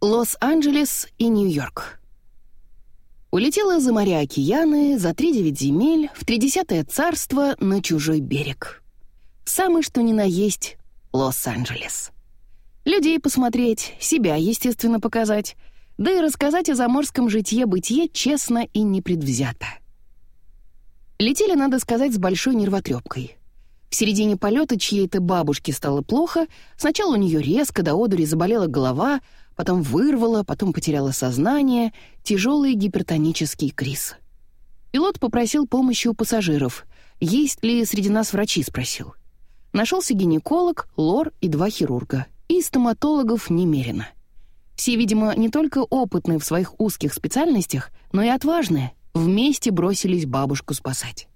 Лос-Анджелес и Нью-Йорк. Улетела за моря океаны, за тридевять земель, в тридесятое царство на чужой берег. Самый что ни на есть Лос-Анджелес. Людей посмотреть, себя, естественно, показать, да и рассказать о заморском житье-бытие честно и непредвзято. Летели, надо сказать, с большой нервотрепкой. В середине полета чьей-то бабушке стало плохо, сначала у нее резко до одури заболела голова, потом вырвала, потом потеряла сознание, тяжелый гипертонический криз. Пилот попросил помощи у пассажиров. Есть ли среди нас врачи, спросил. Нашелся гинеколог, лор и два хирурга. И стоматологов немерено. Все, видимо, не только опытные в своих узких специальностях, но и отважные. Вместе бросились бабушку спасать.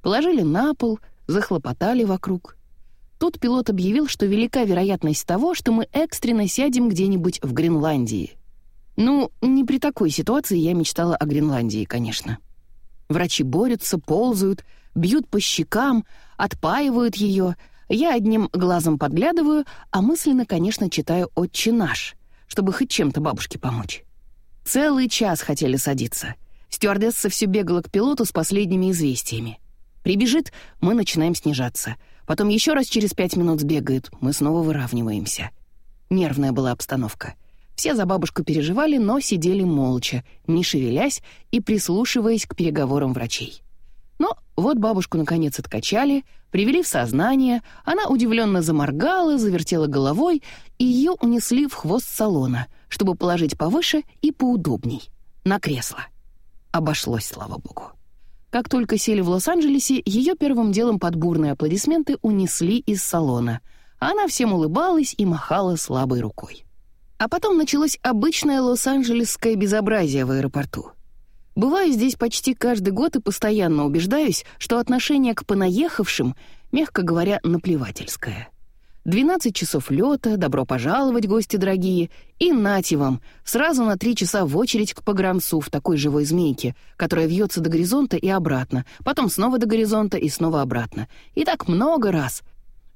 Положили на пол, захлопотали вокруг. Тут пилот объявил, что велика вероятность того, что мы экстренно сядем где-нибудь в Гренландии. Ну, не при такой ситуации я мечтала о Гренландии, конечно. Врачи борются, ползают, бьют по щекам, отпаивают ее. Я одним глазом подглядываю, а мысленно, конечно, читаю «Отче наш», чтобы хоть чем-то бабушке помочь. Целый час хотели садиться. Стюардесса все бегала к пилоту с последними известиями. Прибежит, мы начинаем снижаться. Потом еще раз через пять минут сбегает, мы снова выравниваемся. Нервная была обстановка. Все за бабушку переживали, но сидели молча, не шевелясь и прислушиваясь к переговорам врачей. Но вот бабушку наконец откачали, привели в сознание, она удивленно заморгала, завертела головой, и ее унесли в хвост салона, чтобы положить повыше и поудобней, на кресло. Обошлось, слава богу. Как только сели в Лос-Анджелесе, ее первым делом под бурные аплодисменты унесли из салона. Она всем улыбалась и махала слабой рукой. А потом началось обычное лос-анджелесское безобразие в аэропорту. Бываю здесь почти каждый год и постоянно убеждаюсь, что отношение к понаехавшим, мягко говоря, наплевательское — 12 часов лета, добро пожаловать, гости дорогие, и нате вам, сразу на три часа в очередь к погранцу в такой живой змейке, которая вьется до горизонта и обратно, потом снова до горизонта и снова обратно. И так много раз.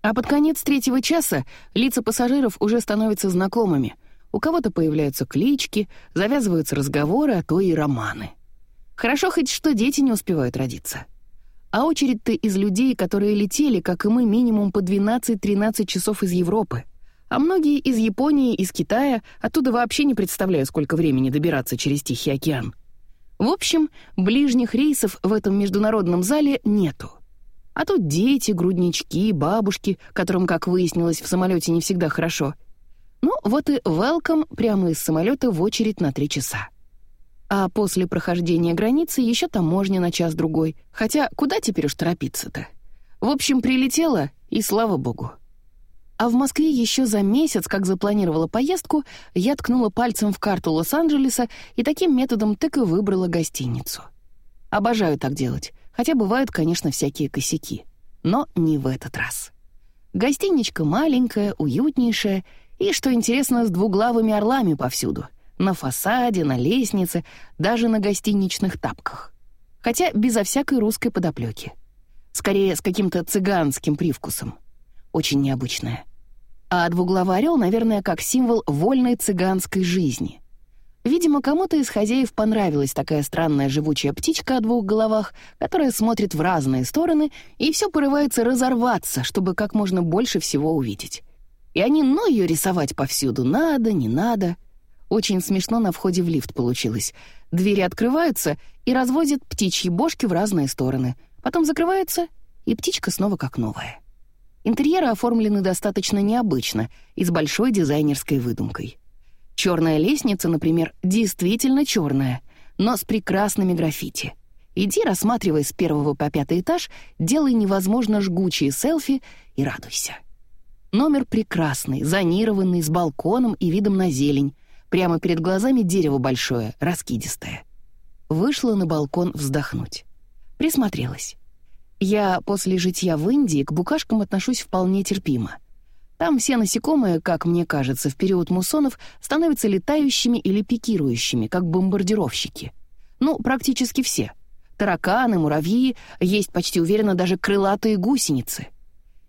А под конец третьего часа лица пассажиров уже становятся знакомыми. У кого-то появляются клички, завязываются разговоры, а то и романы. Хорошо хоть что дети не успевают родиться. А очередь-то из людей, которые летели, как и мы, минимум по 12-13 часов из Европы. А многие из Японии, из Китая, оттуда вообще не представляю, сколько времени добираться через Тихий океан. В общем, ближних рейсов в этом международном зале нету. А тут дети, груднички, бабушки, которым, как выяснилось, в самолете не всегда хорошо. Ну, вот и welcome прямо из самолета в очередь на три часа а после прохождения границы еще таможня на час-другой. Хотя куда теперь уж торопиться-то? В общем, прилетела, и слава богу. А в Москве еще за месяц, как запланировала поездку, я ткнула пальцем в карту Лос-Анджелеса и таким методом так и выбрала гостиницу. Обожаю так делать, хотя бывают, конечно, всякие косяки. Но не в этот раз. Гостиничка маленькая, уютнейшая и, что интересно, с двуглавыми орлами повсюду — на фасаде, на лестнице, даже на гостиничных тапках. Хотя безо всякой русской подоплеки. Скорее, с каким-то цыганским привкусом. Очень необычное. А двуглавый орел, наверное, как символ вольной цыганской жизни. Видимо, кому-то из хозяев понравилась такая странная живучая птичка о двух головах, которая смотрит в разные стороны и все порывается разорваться, чтобы как можно больше всего увидеть. И они, ну, ее рисовать повсюду надо, не надо — очень смешно на входе в лифт получилось. Двери открываются и разводят птичьи бошки в разные стороны. Потом закрываются, и птичка снова как новая. Интерьеры оформлены достаточно необычно и с большой дизайнерской выдумкой. Черная лестница, например, действительно черная, но с прекрасными граффити. Иди, рассматривай с первого по пятый этаж, делай невозможно жгучие селфи и радуйся. Номер прекрасный, зонированный, с балконом и видом на зелень, Прямо перед глазами дерево большое, раскидистое. Вышла на балкон вздохнуть. Присмотрелась. Я после житья в Индии к букашкам отношусь вполне терпимо. Там все насекомые, как мне кажется, в период муссонов становятся летающими или пикирующими, как бомбардировщики. Ну, практически все. Тараканы, муравьи, есть почти уверенно даже крылатые гусеницы.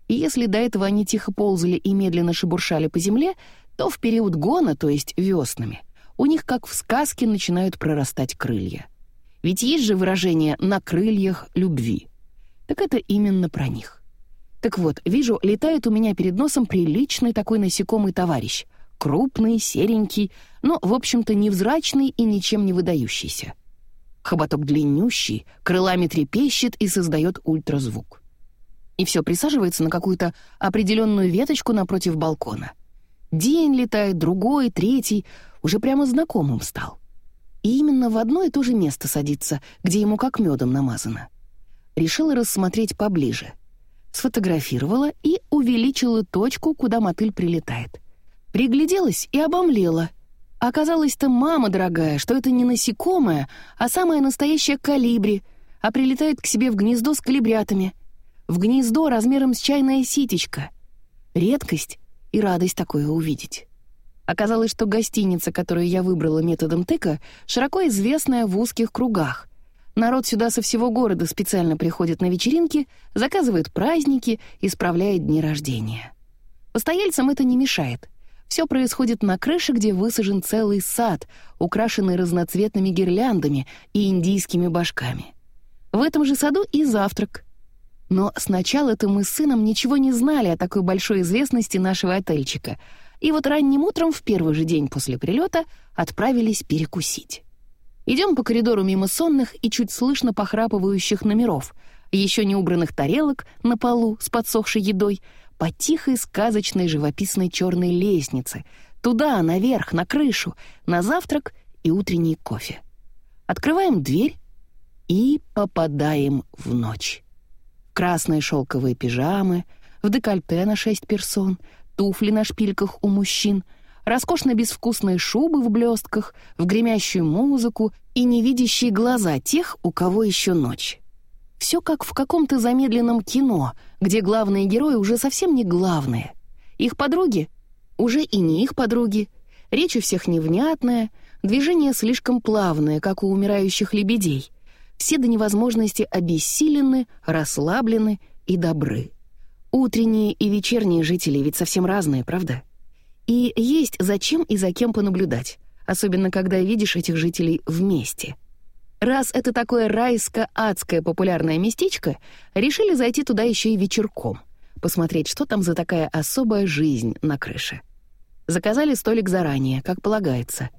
И если до этого они тихо ползали и медленно шебуршали по земле, то в период гона, то есть веснами, у них, как в сказке, начинают прорастать крылья. Ведь есть же выражение «на крыльях любви». Так это именно про них. Так вот, вижу, летает у меня перед носом приличный такой насекомый товарищ. Крупный, серенький, но, в общем-то, невзрачный и ничем не выдающийся. Хоботок длиннющий, крылами трепещет и создает ультразвук. И все присаживается на какую-то определенную веточку напротив балкона. День летает, другой, третий, уже прямо знакомым стал. И именно в одно и то же место садится, где ему как медом намазано. Решила рассмотреть поближе. Сфотографировала и увеличила точку, куда мотыль прилетает. Пригляделась и обомлела. Оказалось-то, мама дорогая, что это не насекомое, а самая настоящая калибри, а прилетает к себе в гнездо с калибрятами — в гнездо размером с чайное ситечко. Редкость и радость такое увидеть. Оказалось, что гостиница, которую я выбрала методом тыка, широко известная в узких кругах. Народ сюда со всего города специально приходит на вечеринки, заказывает праздники, исправляет дни рождения. Постояльцам это не мешает. Все происходит на крыше, где высажен целый сад, украшенный разноцветными гирляндами и индийскими башками. В этом же саду и завтрак. Но сначала-то мы с сыном ничего не знали о такой большой известности нашего отельчика, и вот ранним утром в первый же день после прилета отправились перекусить. Идем по коридору мимо сонных и чуть слышно похрапывающих номеров, еще не убранных тарелок на полу с подсохшей едой, по тихой сказочной живописной черной лестнице, туда, наверх, на крышу, на завтрак и утренний кофе. Открываем дверь и попадаем в ночь красные шелковые пижамы, в декольте на шесть персон, туфли на шпильках у мужчин, роскошно безвкусные шубы в блестках, в гремящую музыку и невидящие глаза тех, у кого еще ночь. Все как в каком-то замедленном кино, где главные герои уже совсем не главные. Их подруги уже и не их подруги, речь у всех невнятная, движения слишком плавные, как у умирающих лебедей — все до невозможности обессилены, расслаблены и добры. Утренние и вечерние жители ведь совсем разные, правда? И есть зачем и за кем понаблюдать, особенно когда видишь этих жителей вместе. Раз это такое райско-адское популярное местечко, решили зайти туда еще и вечерком, посмотреть, что там за такая особая жизнь на крыше. Заказали столик заранее, как полагается.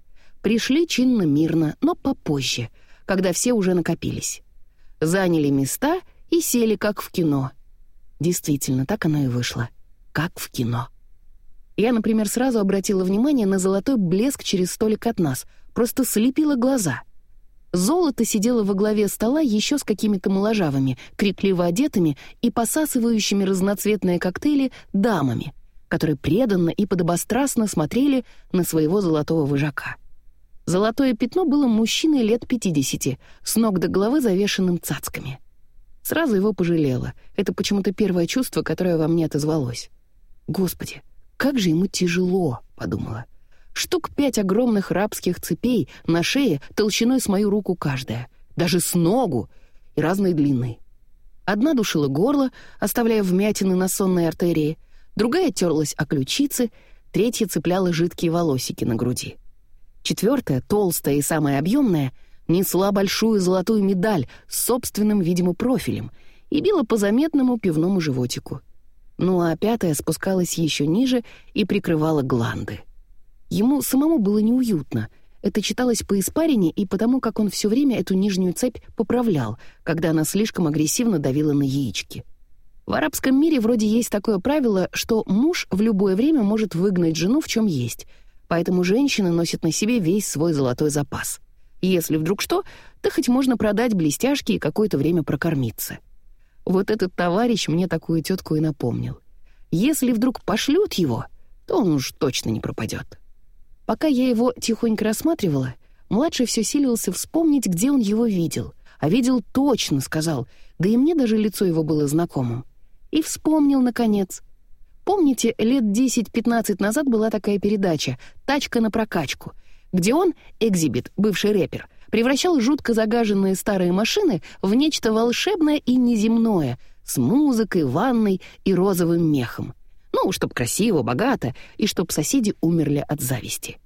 Пришли чинно-мирно, но попозже — когда все уже накопились. Заняли места и сели, как в кино. Действительно, так оно и вышло. Как в кино. Я, например, сразу обратила внимание на золотой блеск через столик от нас, просто слепила глаза. Золото сидело во главе стола еще с какими-то моложавыми, крикливо одетыми и посасывающими разноцветные коктейли дамами, которые преданно и подобострастно смотрели на своего золотого выжака. Золотое пятно было мужчиной лет 50, с ног до головы завешенным цацками. Сразу его пожалела. Это почему-то первое чувство, которое во мне отозвалось. «Господи, как же ему тяжело», — подумала. «Штук пять огромных рабских цепей на шее толщиной с мою руку каждая, даже с ногу, и разной длины. Одна душила горло, оставляя вмятины на сонной артерии, другая терлась о ключицы, третья цепляла жидкие волосики на груди. Четвертая, толстая и самая объемная, несла большую золотую медаль с собственным, видимо, профилем и била по заметному пивному животику. Ну а пятая спускалась еще ниже и прикрывала гланды. Ему самому было неуютно. Это читалось по испарине и потому, как он все время эту нижнюю цепь поправлял, когда она слишком агрессивно давила на яички. В арабском мире вроде есть такое правило, что муж в любое время может выгнать жену в чем есть — поэтому женщина носит на себе весь свой золотой запас. Если вдруг что, то хоть можно продать блестяшки и какое-то время прокормиться. Вот этот товарищ мне такую тетку и напомнил. Если вдруг пошлют его, то он уж точно не пропадет. Пока я его тихонько рассматривала, младший все силился вспомнить, где он его видел. А видел точно, сказал, да и мне даже лицо его было знакомым. И вспомнил, наконец — Помните, лет 10-15 назад была такая передача «Тачка на прокачку», где он, Экзибит, бывший рэпер, превращал жутко загаженные старые машины в нечто волшебное и неземное, с музыкой, ванной и розовым мехом. Ну, чтоб красиво, богато, и чтоб соседи умерли от зависти.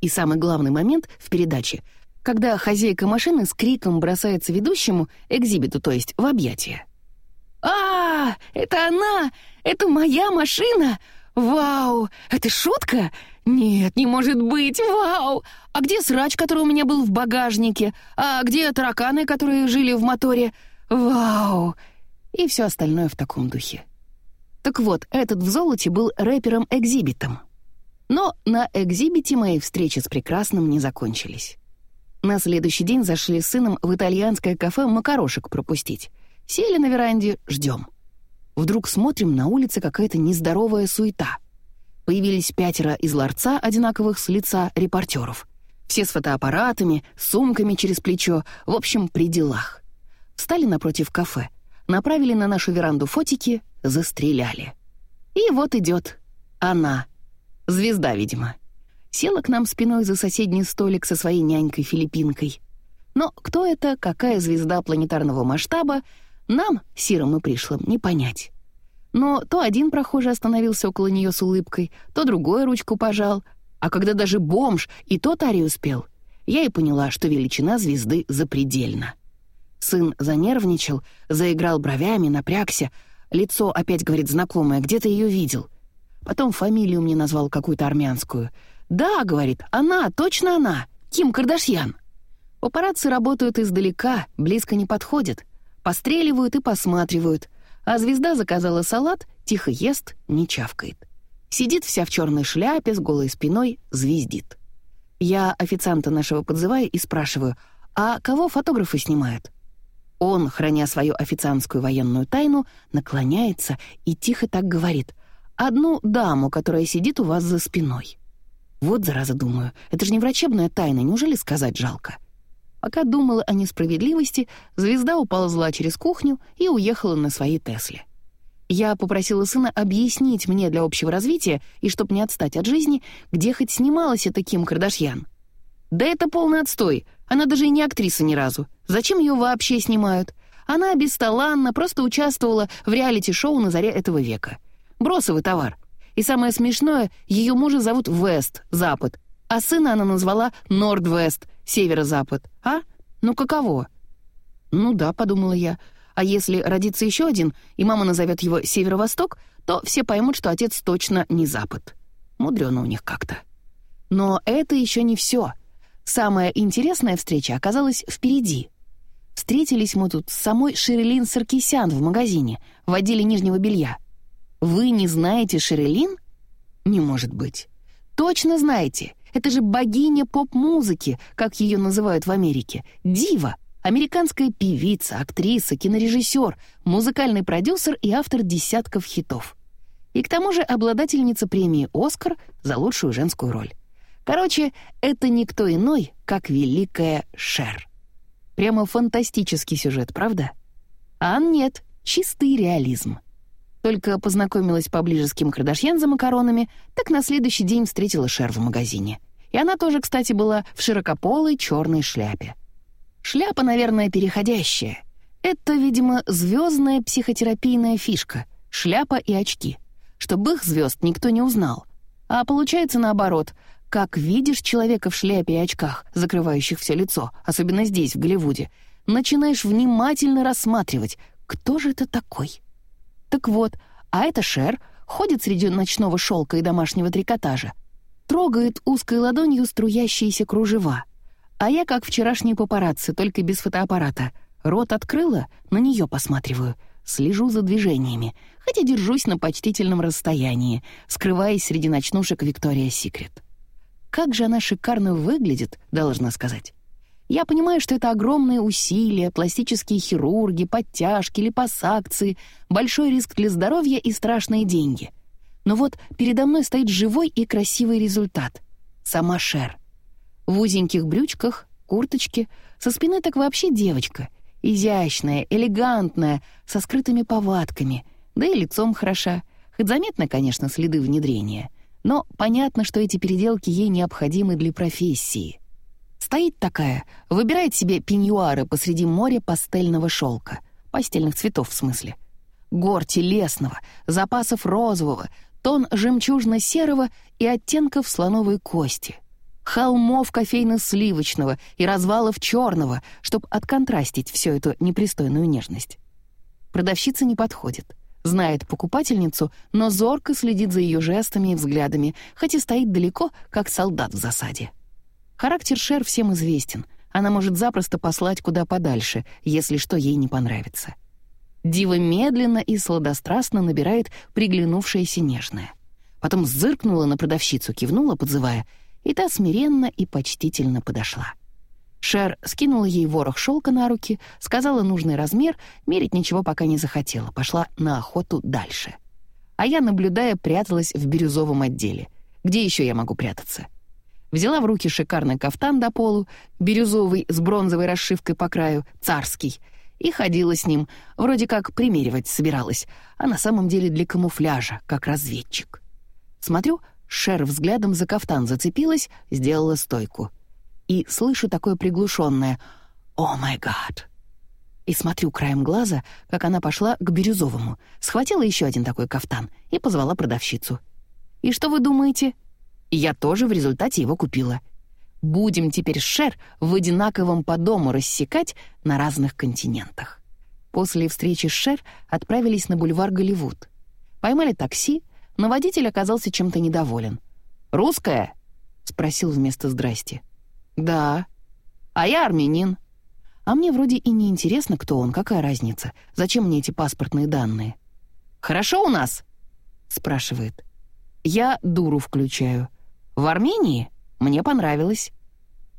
И самый главный момент в передаче, когда хозяйка машины с криком бросается ведущему, экзибиту, то есть, в объятия. «А, это она! Это моя машина! Вау! Это шутка? Нет, не может быть! Вау! А где срач, который у меня был в багажнике? А где тараканы, которые жили в моторе? Вау!» И все остальное в таком духе. Так вот, этот в золоте был рэпером-экзибитом. Но на экзибите мои встречи с прекрасным не закончились. На следующий день зашли с сыном в итальянское кафе макарошек пропустить. Сели на веранде, ждем. Вдруг смотрим, на улице какая-то нездоровая суета. Появились пятеро из ларца, одинаковых с лица репортеров. Все с фотоаппаратами, сумками через плечо, в общем, при делах. Встали напротив кафе, направили на нашу веранду фотики, застреляли. И вот идет она, звезда, видимо. Села к нам спиной за соседний столик со своей нянькой-филиппинкой. Но кто это, какая звезда планетарного масштаба, нам, сирым и пришлым, не понять. Но то один прохожий остановился около нее с улыбкой, то другой ручку пожал, а когда даже бомж и тот Ари успел, я и поняла, что величина звезды запредельна. Сын занервничал, заиграл бровями, напрягся, лицо опять, говорит, знакомое, где-то ее видел. Потом фамилию мне назвал какую-то армянскую. «Да», — говорит, — «она, точно она, Ким Кардашьян». Папарацци работают издалека, близко не подходят — Постреливают и посматривают, а звезда заказала салат, тихо ест, не чавкает. Сидит вся в черной шляпе, с голой спиной, звездит. Я официанта нашего подзываю и спрашиваю, а кого фотографы снимают? Он, храня свою официантскую военную тайну, наклоняется и тихо так говорит. «Одну даму, которая сидит у вас за спиной». Вот, зараза, думаю, это же не врачебная тайна, неужели сказать жалко? Пока думала о несправедливости, звезда уползла через кухню и уехала на своей Тесле. Я попросила сына объяснить мне для общего развития и, чтобы не отстать от жизни, где хоть снималась эта Ким Кардашьян. Да это полный отстой, она даже и не актриса ни разу. Зачем ее вообще снимают? Она бесталанно просто участвовала в реалити-шоу на заре этого века. Бросовый товар. И самое смешное, ее мужа зовут Вест, Запад, а сына она назвала Норд-Вест, северо-запад. А? Ну каково? Ну да, подумала я. А если родится еще один, и мама назовет его северо-восток, то все поймут, что отец точно не запад. Мудрено у них как-то. Но это еще не все. Самая интересная встреча оказалась впереди. Встретились мы тут с самой Шерелин Саркисян в магазине, в отделе нижнего белья. Вы не знаете Шерелин? Не может быть. Точно знаете. Это же богиня поп-музыки, как ее называют в Америке. Дива. Американская певица, актриса, кинорежиссер, музыкальный продюсер и автор десятков хитов. И к тому же обладательница премии «Оскар» за лучшую женскую роль. Короче, это никто иной, как великая Шер. Прямо фантастический сюжет, правда? А нет, чистый реализм. Только познакомилась поближе с Ким Кардашьян за макаронами, так на следующий день встретила Шер в магазине. И она тоже, кстати, была в широкополой черной шляпе. Шляпа, наверное, переходящая. Это, видимо, звездная психотерапийная фишка — шляпа и очки. Чтобы их звезд никто не узнал. А получается наоборот. Как видишь человека в шляпе и очках, закрывающих все лицо, особенно здесь, в Голливуде, начинаешь внимательно рассматривать, кто же это такой. Так вот, а это Шер ходит среди ночного шелка и домашнего трикотажа, трогает узкой ладонью струящиеся кружева. А я, как вчерашний папарацци, только без фотоаппарата. Рот открыла, на нее посматриваю, слежу за движениями, хотя держусь на почтительном расстоянии, скрываясь среди ночнушек Виктория Секрет. Как же она шикарно выглядит, должна сказать. Я понимаю, что это огромные усилия, пластические хирурги, подтяжки, липосакции, большой риск для здоровья и страшные деньги. Но вот передо мной стоит живой и красивый результат. Сама Шер. В узеньких брючках, курточке, со спины так вообще девочка. Изящная, элегантная, со скрытыми повадками, да и лицом хороша. Хоть заметно, конечно, следы внедрения. Но понятно, что эти переделки ей необходимы для профессии. Стоит такая, выбирает себе пеньюары посреди моря пастельного шелка, постельных цветов в смысле. Гор телесного, запасов розового, тон жемчужно-серого и оттенков слоновой кости, холмов кофейно-сливочного и развалов черного, чтобы отконтрастить всю эту непристойную нежность. Продавщица не подходит. Знает покупательницу, но зорко следит за ее жестами и взглядами, хоть и стоит далеко, как солдат в засаде. Характер Шер всем известен. Она может запросто послать куда подальше, если что ей не понравится. Дива медленно и сладострастно набирает приглянувшееся нежное. Потом зыркнула на продавщицу, кивнула, подзывая, и та смиренно и почтительно подошла. Шер скинула ей ворох шелка на руки, сказала нужный размер, мерить ничего пока не захотела, пошла на охоту дальше. А я, наблюдая, пряталась в бирюзовом отделе. Где еще я могу прятаться? Взяла в руки шикарный кафтан до полу, бирюзовый с бронзовой расшивкой по краю, царский, и ходила с ним, вроде как примеривать собиралась, а на самом деле для камуфляжа, как разведчик. Смотрю, Шер взглядом за кафтан зацепилась, сделала стойку — и слышу такое приглушенное «О май гад!» И смотрю краем глаза, как она пошла к бирюзовому, схватила еще один такой кафтан и позвала продавщицу. «И что вы думаете?» Я тоже в результате его купила. Будем теперь Шер в одинаковом по дому рассекать на разных континентах. После встречи с Шер отправились на бульвар Голливуд. Поймали такси, но водитель оказался чем-то недоволен. «Русская?» — спросил вместо «здрасти». «Да». «А я армянин». «А мне вроде и не интересно, кто он, какая разница? Зачем мне эти паспортные данные?» «Хорошо у нас?» — спрашивает. Я дуру включаю. «В Армении? Мне понравилось».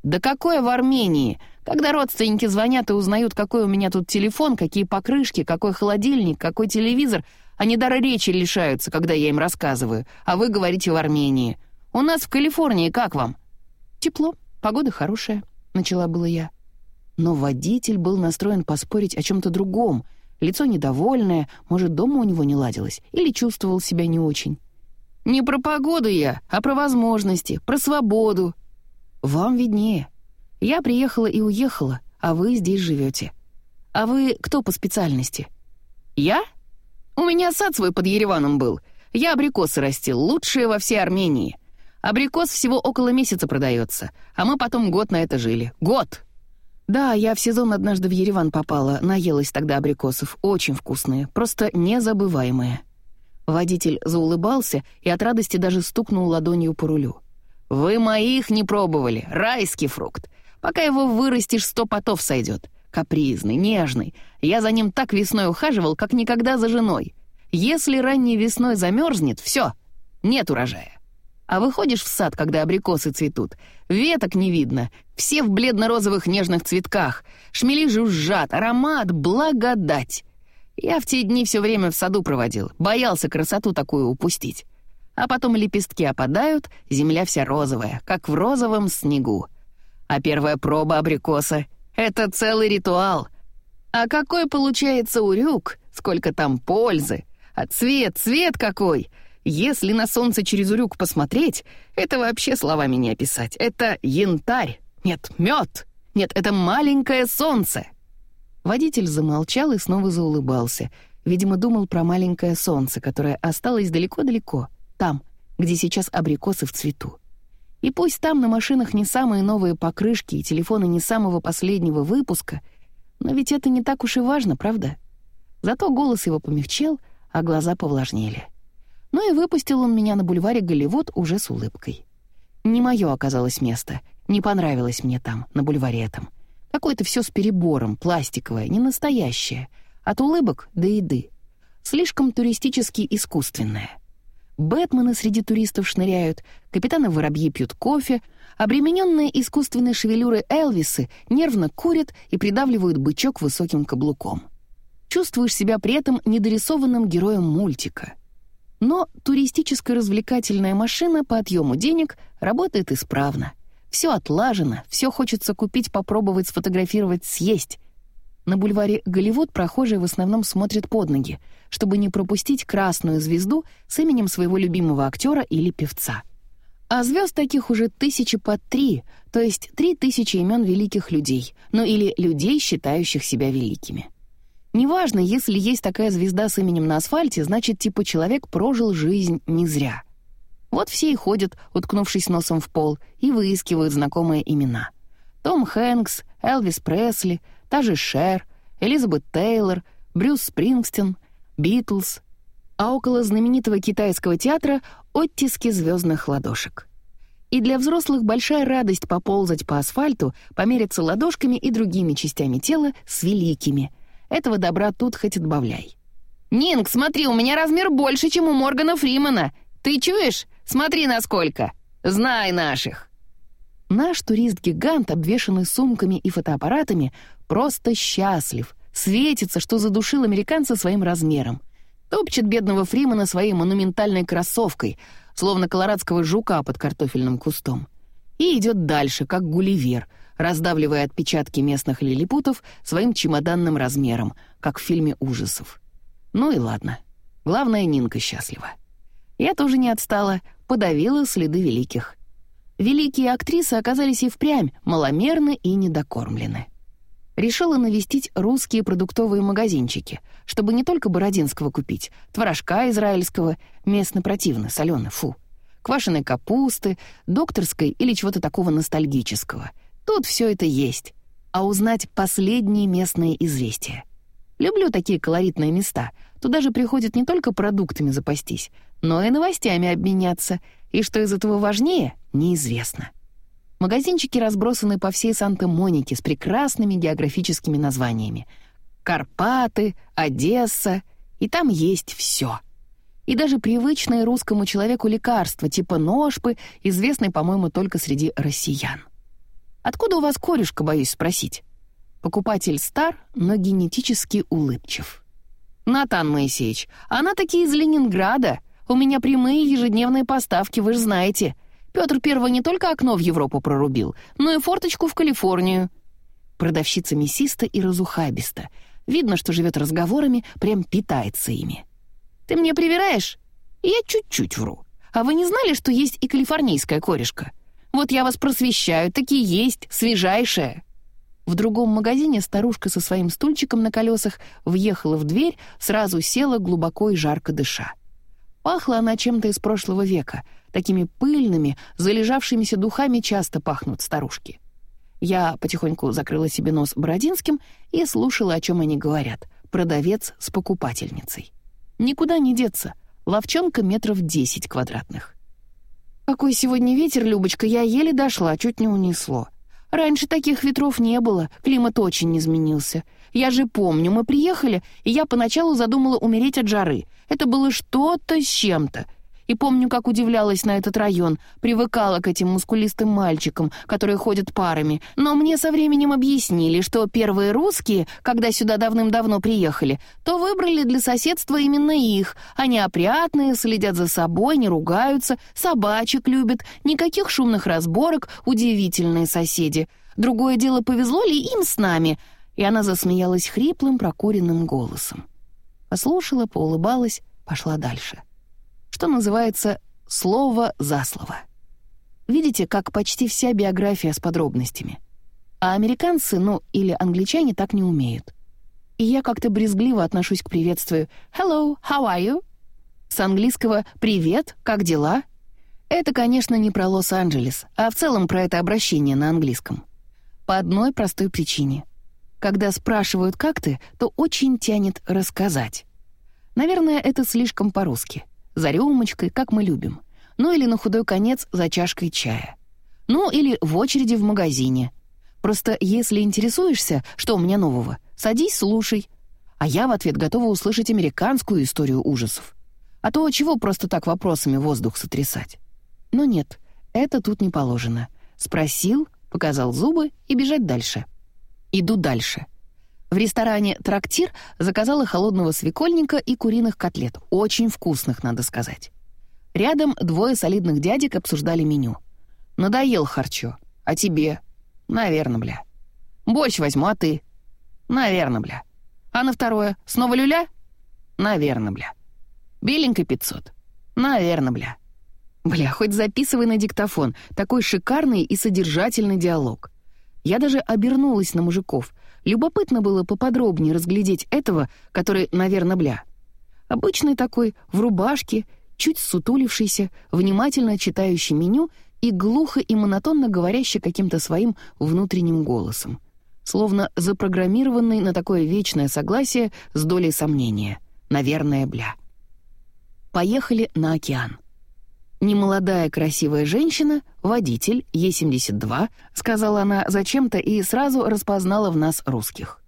«Да какое в Армении? Когда родственники звонят и узнают, какой у меня тут телефон, какие покрышки, какой холодильник, какой телевизор, они дара речи лишаются, когда я им рассказываю, а вы говорите в Армении. У нас в Калифорнии как вам?» «Тепло», «Погода хорошая», — начала было я. Но водитель был настроен поспорить о чем-то другом, лицо недовольное, может, дома у него не ладилось, или чувствовал себя не очень. «Не про погоду я, а про возможности, про свободу». «Вам виднее. Я приехала и уехала, а вы здесь живете. А вы кто по специальности?» «Я? У меня сад свой под Ереваном был. Я абрикосы растил, лучшие во всей Армении. Абрикос всего около месяца продается, а мы потом год на это жили. Год! Да, я в сезон однажды в Ереван попала, наелась тогда абрикосов. Очень вкусные, просто незабываемые. Водитель заулыбался и от радости даже стукнул ладонью по рулю. «Вы моих не пробовали. Райский фрукт. Пока его вырастешь, сто потов сойдет. Капризный, нежный. Я за ним так весной ухаживал, как никогда за женой. Если ранней весной замерзнет, все, нет урожая. А выходишь в сад, когда абрикосы цветут. Веток не видно, все в бледно-розовых нежных цветках. Шмели жужжат, аромат, благодать. Я в те дни все время в саду проводил, боялся красоту такую упустить. А потом лепестки опадают, земля вся розовая, как в розовом снегу. А первая проба абрикоса — это целый ритуал. А какой получается урюк, сколько там пользы. А цвет, цвет какой — если на солнце через урюк посмотреть, это вообще словами не описать. Это янтарь. Нет, мед. Нет, это маленькое солнце. Водитель замолчал и снова заулыбался. Видимо, думал про маленькое солнце, которое осталось далеко-далеко, там, где сейчас абрикосы в цвету. И пусть там на машинах не самые новые покрышки и телефоны не самого последнего выпуска, но ведь это не так уж и важно, правда? Зато голос его помягчел, а глаза повлажнели. Ну и выпустил он меня на бульваре Голливуд уже с улыбкой. Не мое оказалось место, не понравилось мне там, на бульваре этом. Какое-то все с перебором, пластиковое, не настоящее. От улыбок до еды. Слишком туристически искусственное. Бэтмены среди туристов шныряют, капитаны-воробьи пьют кофе, обремененные искусственной шевелюрой Элвисы нервно курят и придавливают бычок высоким каблуком. Чувствуешь себя при этом недорисованным героем мультика — но туристическая развлекательная машина по отъему денег работает исправно. Все отлажено, все хочется купить, попробовать, сфотографировать, съесть. На бульваре Голливуд прохожие в основном смотрят под ноги, чтобы не пропустить красную звезду с именем своего любимого актера или певца. А звезд таких уже тысячи по три, то есть три тысячи имен великих людей, ну или людей, считающих себя великими. Неважно, если есть такая звезда с именем на асфальте, значит, типа человек прожил жизнь не зря. Вот все и ходят, уткнувшись носом в пол, и выискивают знакомые имена. Том Хэнкс, Элвис Пресли, та же Шер, Элизабет Тейлор, Брюс Спрингстин, Битлз. А около знаменитого китайского театра — оттиски звездных ладошек. И для взрослых большая радость поползать по асфальту, помериться ладошками и другими частями тела с великими — этого добра тут хоть отбавляй. «Нинг, смотри, у меня размер больше, чем у Моргана Фримана. Ты чуешь? Смотри, насколько. Знай наших!» Наш турист-гигант, обвешанный сумками и фотоаппаратами, просто счастлив, светится, что задушил американца своим размером. Топчет бедного Фримана своей монументальной кроссовкой, словно колорадского жука под картофельным кустом. И идет дальше, как гулливер — раздавливая отпечатки местных лилипутов своим чемоданным размером, как в фильме ужасов. Ну и ладно. Главное, Нинка счастлива. Я тоже не отстала, подавила следы великих. Великие актрисы оказались и впрямь маломерны и недокормлены. Решила навестить русские продуктовые магазинчики, чтобы не только бородинского купить, творожка израильского, местно противно, соленый, фу, квашеной капусты, докторской или чего-то такого ностальгического — Тут все это есть. А узнать последние местные известия. Люблю такие колоритные места. Туда же приходят не только продуктами запастись, но и новостями обменяться. И что из этого важнее, неизвестно. Магазинчики разбросаны по всей Санта-Монике с прекрасными географическими названиями. Карпаты, Одесса, и там есть все. И даже привычные русскому человеку лекарства типа ножпы, известные, по-моему, только среди россиян. Откуда у вас корюшка, боюсь спросить?» Покупатель стар, но генетически улыбчив. «Натан Моисеевич, она таки из Ленинграда. У меня прямые ежедневные поставки, вы же знаете. Петр Первый не только окно в Европу прорубил, но и форточку в Калифорнию». Продавщица мясиста и разухабиста. Видно, что живет разговорами, прям питается ими. «Ты мне привираешь?» «Я чуть-чуть вру. А вы не знали, что есть и калифорнийская корешка?» Вот я вас просвещаю, такие есть, свежайшие». В другом магазине старушка со своим стульчиком на колесах въехала в дверь, сразу села глубоко и жарко дыша. Пахла она чем-то из прошлого века. Такими пыльными, залежавшимися духами часто пахнут старушки. Я потихоньку закрыла себе нос Бородинским и слушала, о чем они говорят. Продавец с покупательницей. Никуда не деться. Ловчонка метров десять квадратных. «Какой сегодня ветер, Любочка, я еле дошла, чуть не унесло. Раньше таких ветров не было, климат очень изменился. Я же помню, мы приехали, и я поначалу задумала умереть от жары. Это было что-то с чем-то. И помню, как удивлялась на этот район, привыкала к этим мускулистым мальчикам, которые ходят парами. Но мне со временем объяснили, что первые русские, когда сюда давным-давно приехали, то выбрали для соседства именно их. Они опрятные, следят за собой, не ругаются, собачек любят, никаких шумных разборок, удивительные соседи. Другое дело, повезло ли им с нами? И она засмеялась хриплым, прокуренным голосом. Послушала, поулыбалась, пошла дальше. — что называется «слово за слово». Видите, как почти вся биография с подробностями. А американцы, ну, или англичане так не умеют. И я как-то брезгливо отношусь к приветствию «Hello, how are you?» С английского «Привет, как дела?» Это, конечно, не про Лос-Анджелес, а в целом про это обращение на английском. По одной простой причине. Когда спрашивают «как ты?», то очень тянет рассказать. Наверное, это слишком по-русски — за рюмочкой, как мы любим. Ну или на худой конец за чашкой чая. Ну или в очереди в магазине. Просто если интересуешься, что у меня нового, садись, слушай. А я в ответ готова услышать американскую историю ужасов. А то чего просто так вопросами воздух сотрясать? Но нет, это тут не положено. Спросил, показал зубы и бежать дальше. Иду дальше. В ресторане «Трактир» заказала холодного свекольника и куриных котлет. Очень вкусных, надо сказать. Рядом двое солидных дядек обсуждали меню. «Надоел харчо. А тебе?» «Наверно, бля». «Борщ возьму, а ты?» «Наверно, бля». «А на второе? Снова люля?» «Наверно, бля». «Беленькой 500?» «Наверно, бля». Бля, хоть записывай на диктофон. Такой шикарный и содержательный диалог. Я даже обернулась на мужиков — Любопытно было поподробнее разглядеть этого, который, наверное, бля. Обычный такой, в рубашке, чуть сутулившийся, внимательно читающий меню и глухо и монотонно говорящий каким-то своим внутренним голосом. Словно запрограммированный на такое вечное согласие с долей сомнения. Наверное, бля. Поехали на океан. Немолодая красивая женщина, водитель, Е-72, сказала она зачем-то и сразу распознала в нас русских.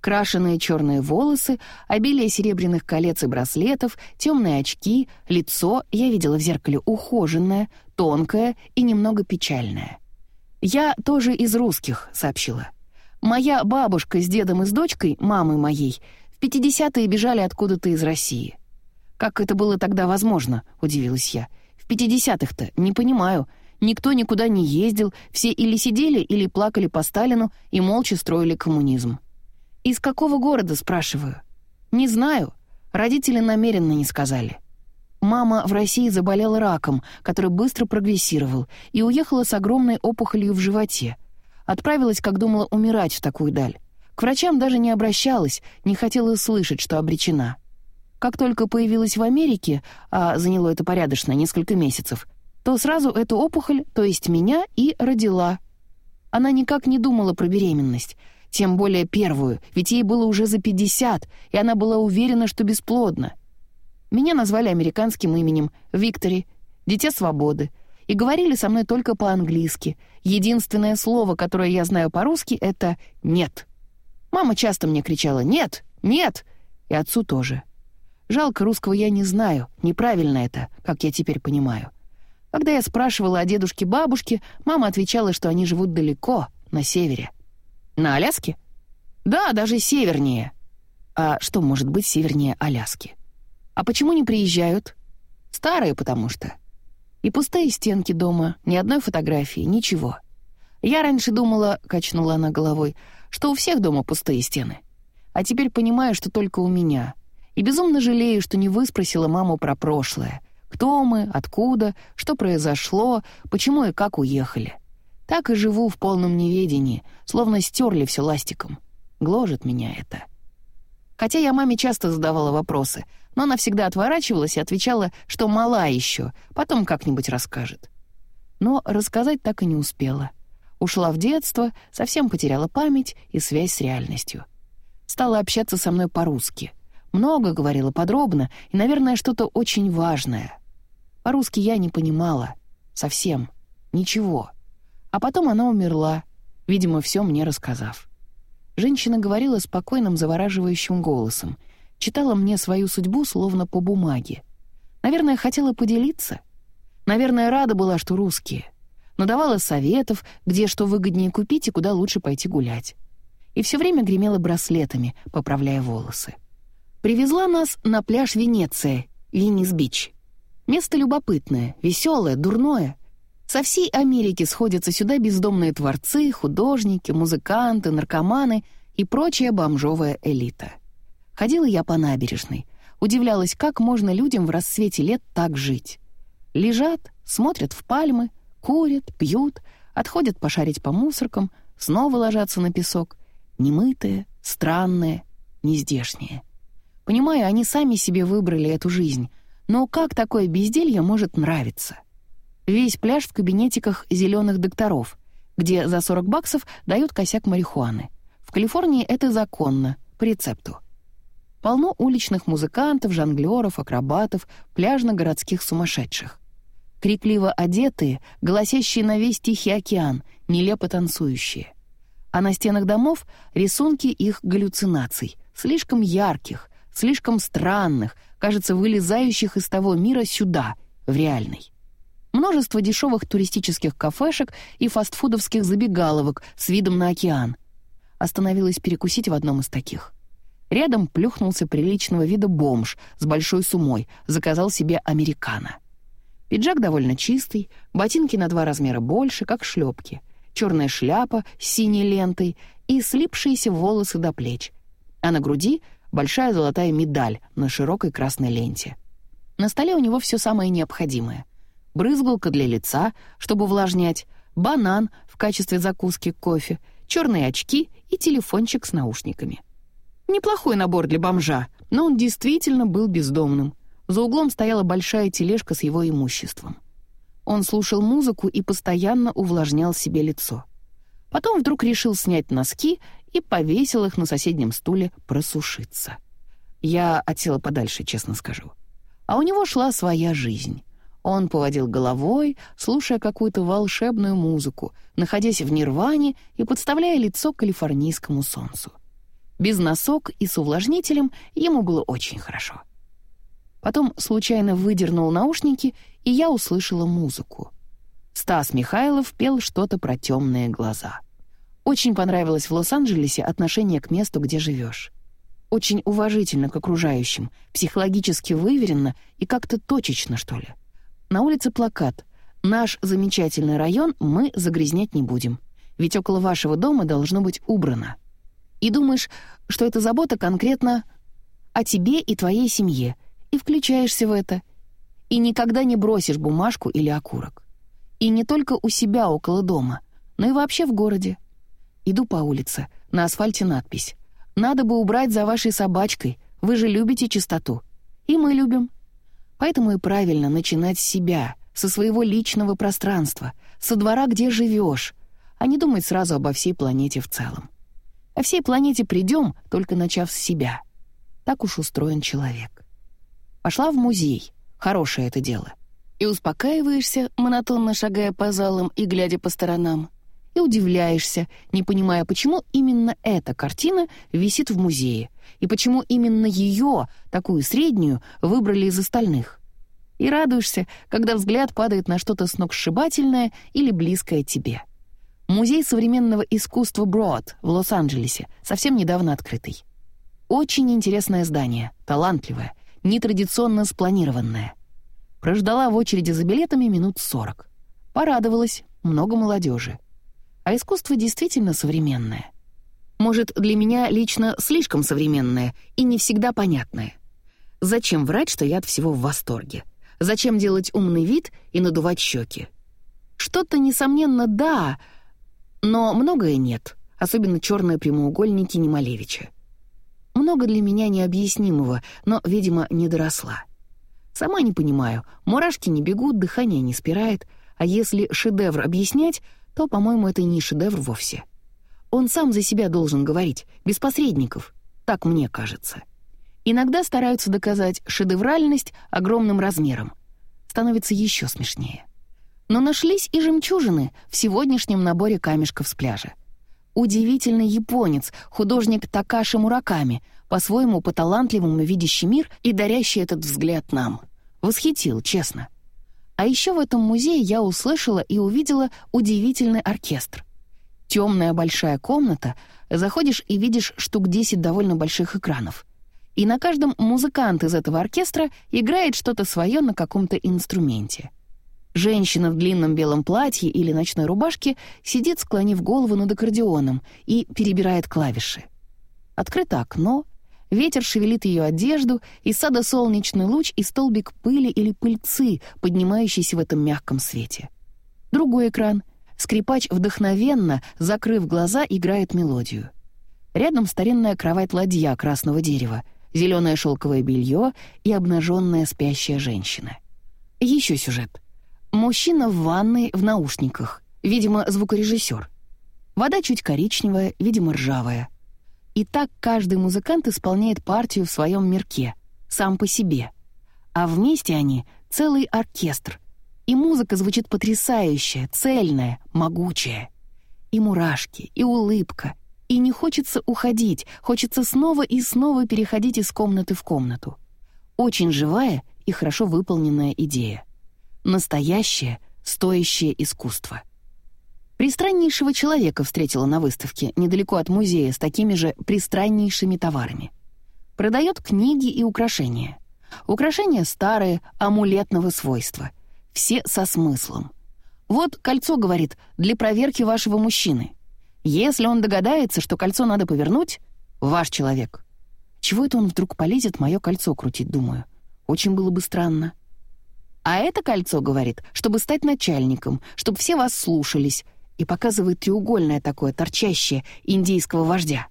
Крашеные черные волосы, обилие серебряных колец и браслетов, темные очки, лицо, я видела в зеркале, ухоженное, тонкое и немного печальное. «Я тоже из русских», — сообщила. «Моя бабушка с дедом и с дочкой, мамой моей, в 50-е бежали откуда-то из России». «Как это было тогда возможно?» — удивилась я. 50-х-то, не понимаю. Никто никуда не ездил, все или сидели, или плакали по Сталину и молча строили коммунизм. «Из какого города?» — спрашиваю. «Не знаю. Родители намеренно не сказали». Мама в России заболела раком, который быстро прогрессировал, и уехала с огромной опухолью в животе. Отправилась, как думала, умирать в такую даль. К врачам даже не обращалась, не хотела слышать, что обречена. Как только появилась в Америке, а заняло это порядочно несколько месяцев, то сразу эту опухоль, то есть меня, и родила. Она никак не думала про беременность, тем более первую, ведь ей было уже за 50, и она была уверена, что бесплодна. Меня назвали американским именем Виктори, Дитя Свободы, и говорили со мной только по-английски. Единственное слово, которое я знаю по-русски, — это «нет». Мама часто мне кричала «нет, нет», и отцу тоже. Жалко, русского я не знаю, неправильно это, как я теперь понимаю. Когда я спрашивала о дедушке-бабушке, мама отвечала, что они живут далеко, на севере. На Аляске? Да, даже севернее. А что может быть севернее Аляски? А почему не приезжают? Старые, потому что. И пустые стенки дома, ни одной фотографии, ничего. Я раньше думала, качнула она головой, что у всех дома пустые стены. А теперь понимаю, что только у меня — и безумно жалею, что не выспросила маму про прошлое. Кто мы, откуда, что произошло, почему и как уехали. Так и живу в полном неведении, словно стерли все ластиком. Гложет меня это. Хотя я маме часто задавала вопросы, но она всегда отворачивалась и отвечала, что мала еще, потом как-нибудь расскажет. Но рассказать так и не успела. Ушла в детство, совсем потеряла память и связь с реальностью. Стала общаться со мной по-русски — много говорила подробно и, наверное, что-то очень важное. По-русски я не понимала. Совсем. Ничего. А потом она умерла, видимо, все мне рассказав. Женщина говорила спокойным, завораживающим голосом, читала мне свою судьбу словно по бумаге. Наверное, хотела поделиться. Наверное, рада была, что русские. Но давала советов, где что выгоднее купить и куда лучше пойти гулять. И все время гремела браслетами, поправляя волосы. Привезла нас на пляж Венеция, Венес-Бич. Место любопытное, веселое, дурное. Со всей Америки сходятся сюда бездомные творцы, художники, музыканты, наркоманы и прочая бомжовая элита. Ходила я по набережной, удивлялась, как можно людям в расцвете лет так жить. Лежат, смотрят в пальмы, курят, пьют, отходят пошарить по мусоркам, снова ложатся на песок. Немытые, странные, нездешние. Понимаю, они сами себе выбрали эту жизнь, но как такое безделье может нравиться? Весь пляж в кабинетиках зеленых докторов, где за 40 баксов дают косяк марихуаны. В Калифорнии это законно, по рецепту. Полно уличных музыкантов, жонглеров, акробатов, пляжно-городских сумасшедших. Крикливо одетые, голосящие на весь Тихий океан, нелепо танцующие. А на стенах домов рисунки их галлюцинаций, слишком ярких, слишком странных, кажется, вылезающих из того мира сюда, в реальный. Множество дешевых туристических кафешек и фастфудовских забегаловок с видом на океан. Остановилась перекусить в одном из таких. Рядом плюхнулся приличного вида бомж с большой сумой, заказал себе американо. Пиджак довольно чистый, ботинки на два размера больше, как шлепки, черная шляпа с синей лентой и слипшиеся волосы до плеч, а на груди большая золотая медаль на широкой красной ленте. На столе у него все самое необходимое. Брызгалка для лица, чтобы увлажнять, банан в качестве закуски к кофе, черные очки и телефончик с наушниками. Неплохой набор для бомжа, но он действительно был бездомным. За углом стояла большая тележка с его имуществом. Он слушал музыку и постоянно увлажнял себе лицо. Потом вдруг решил снять носки и повесил их на соседнем стуле просушиться. Я отсела подальше, честно скажу. А у него шла своя жизнь. Он поводил головой, слушая какую-то волшебную музыку, находясь в нирване и подставляя лицо калифорнийскому солнцу. Без носок и с увлажнителем ему было очень хорошо. Потом случайно выдернул наушники, и я услышала музыку. Стас Михайлов пел что-то про темные глаза. Очень понравилось в Лос-Анджелесе отношение к месту, где живешь. Очень уважительно к окружающим, психологически выверенно и как-то точечно, что ли. На улице плакат «Наш замечательный район мы загрязнять не будем, ведь около вашего дома должно быть убрано». И думаешь, что эта забота конкретно о тебе и твоей семье, и включаешься в это, и никогда не бросишь бумажку или окурок. И не только у себя около дома, но и вообще в городе. Иду по улице, на асфальте надпись «Надо бы убрать за вашей собачкой, вы же любите чистоту». И мы любим. Поэтому и правильно начинать с себя, со своего личного пространства, со двора, где живешь, а не думать сразу обо всей планете в целом. О всей планете придем, только начав с себя. Так уж устроен человек. Пошла в музей. Хорошее это дело. И успокаиваешься, монотонно шагая по залам и глядя по сторонам. И удивляешься, не понимая, почему именно эта картина висит в музее — и почему именно ее, такую среднюю, выбрали из остальных. И радуешься, когда взгляд падает на что-то сногсшибательное или близкое тебе. Музей современного искусства Брод в Лос-Анджелесе, совсем недавно открытый. Очень интересное здание, талантливое, нетрадиционно спланированное. Прождала в очереди за билетами минут сорок. Порадовалась, много молодежи. А искусство действительно современное — может, для меня лично слишком современное и не всегда понятное. Зачем врать, что я от всего в восторге? Зачем делать умный вид и надувать щеки? Что-то, несомненно, да, но многое нет, особенно черные прямоугольники Немалевича. Много для меня необъяснимого, но, видимо, не доросла. Сама не понимаю, мурашки не бегут, дыхание не спирает, а если шедевр объяснять, то, по-моему, это не шедевр вовсе. Он сам за себя должен говорить, без посредников. Так мне кажется. Иногда стараются доказать шедевральность огромным размером. Становится еще смешнее. Но нашлись и жемчужины в сегодняшнем наборе камешков с пляжа. Удивительный японец, художник Такаши Мураками, по-своему по-талантливому видящий мир и дарящий этот взгляд нам. Восхитил, честно. А еще в этом музее я услышала и увидела удивительный оркестр. Темная большая комната, заходишь и видишь штук 10 довольно больших экранов. И на каждом музыкант из этого оркестра играет что-то свое на каком-то инструменте. Женщина в длинном белом платье или ночной рубашке сидит, склонив голову над аккордеоном и перебирает клавиши. Открыто окно, ветер шевелит ее одежду, из сада солнечный луч и столбик пыли или пыльцы, поднимающийся в этом мягком свете. Другой экран, Скрипач вдохновенно, закрыв глаза, играет мелодию. Рядом старинная кровать-ладья красного дерева, зеленое шелковое белье и обнаженная спящая женщина. Еще сюжет. Мужчина в ванной в наушниках, видимо, звукорежиссер. Вода чуть коричневая, видимо, ржавая. И так каждый музыкант исполняет партию в своем мирке, сам по себе. А вместе они — целый оркестр — и музыка звучит потрясающая, цельная, могучая. И мурашки, и улыбка. И не хочется уходить, хочется снова и снова переходить из комнаты в комнату. Очень живая и хорошо выполненная идея. Настоящее, стоящее искусство. Пристраннейшего человека встретила на выставке недалеко от музея с такими же пристраннейшими товарами. Продает книги и украшения. Украшения старые, амулетного свойства — все со смыслом. Вот кольцо, говорит, для проверки вашего мужчины. Если он догадается, что кольцо надо повернуть, ваш человек. Чего это он вдруг полезет мое кольцо крутить, думаю? Очень было бы странно. А это кольцо, говорит, чтобы стать начальником, чтобы все вас слушались. И показывает треугольное такое, торчащее, индийского вождя.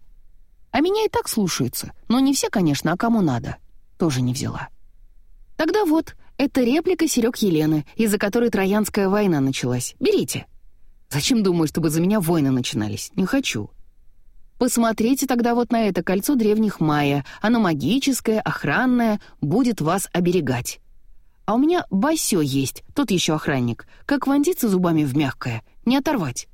А меня и так слушаются, но не все, конечно, а кому надо. Тоже не взяла. Тогда вот, это реплика Серег Елены, из-за которой Троянская война началась. Берите. Зачем думаю, чтобы за меня войны начинались? Не хочу. Посмотрите тогда вот на это кольцо древних майя. Оно магическое, охранное, будет вас оберегать. А у меня Басё есть, тот еще охранник. Как вонзится зубами в мягкое, не оторвать.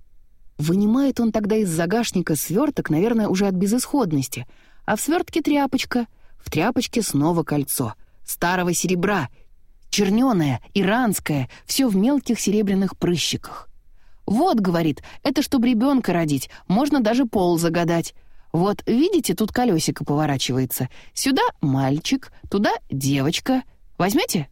Вынимает он тогда из загашника сверток, наверное, уже от безысходности. А в свертке тряпочка. В тряпочке снова кольцо. Старого серебра. Чернёное, иранское, все в мелких серебряных прыщиках. «Вот, — говорит, — это чтобы ребенка родить, можно даже пол загадать. Вот, видите, тут колесико поворачивается. Сюда мальчик, туда девочка. Возьмете?»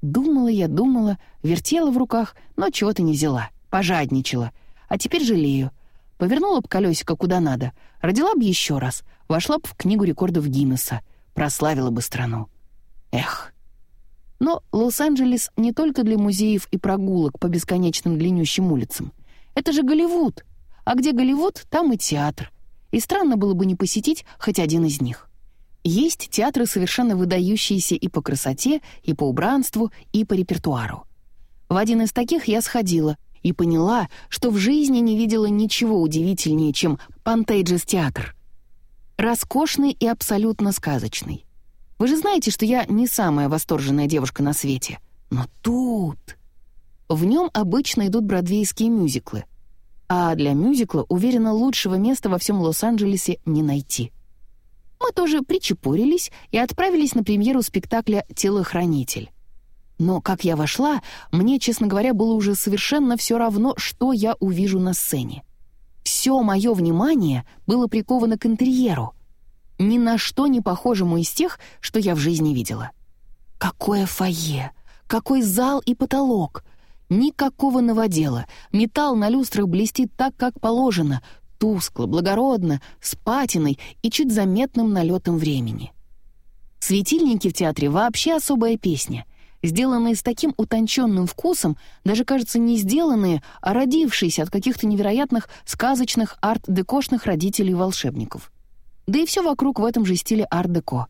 Думала я, думала, вертела в руках, но чего-то не взяла, пожадничала. А теперь жалею. Повернула б колесико куда надо, родила бы еще раз, вошла б в книгу рекордов Гиннесса, прославила бы страну. Эх. Но Лос-Анджелес не только для музеев и прогулок по бесконечным длиннющим улицам. Это же Голливуд. А где Голливуд, там и театр. И странно было бы не посетить хоть один из них. Есть театры, совершенно выдающиеся и по красоте, и по убранству, и по репертуару. В один из таких я сходила и поняла, что в жизни не видела ничего удивительнее, чем Пантейджес театр. Роскошный и абсолютно сказочный. Вы же знаете, что я не самая восторженная девушка на свете. Но тут... В нем обычно идут бродвейские мюзиклы. А для мюзикла, уверена, лучшего места во всем Лос-Анджелесе не найти — мы тоже причепурились и отправились на премьеру спектакля «Телохранитель». Но как я вошла, мне, честно говоря, было уже совершенно все равно, что я увижу на сцене. Все мое внимание было приковано к интерьеру, ни на что не похожему из тех, что я в жизни видела. Какое фойе, какой зал и потолок — Никакого новодела. Металл на люстрах блестит так, как положено тускло, благородно, с патиной и чуть заметным налетом времени. Светильники в театре вообще особая песня, сделанные с таким утонченным вкусом, даже, кажется, не сделанные, а родившиеся от каких-то невероятных сказочных арт-декошных родителей волшебников. Да и все вокруг в этом же стиле арт-деко.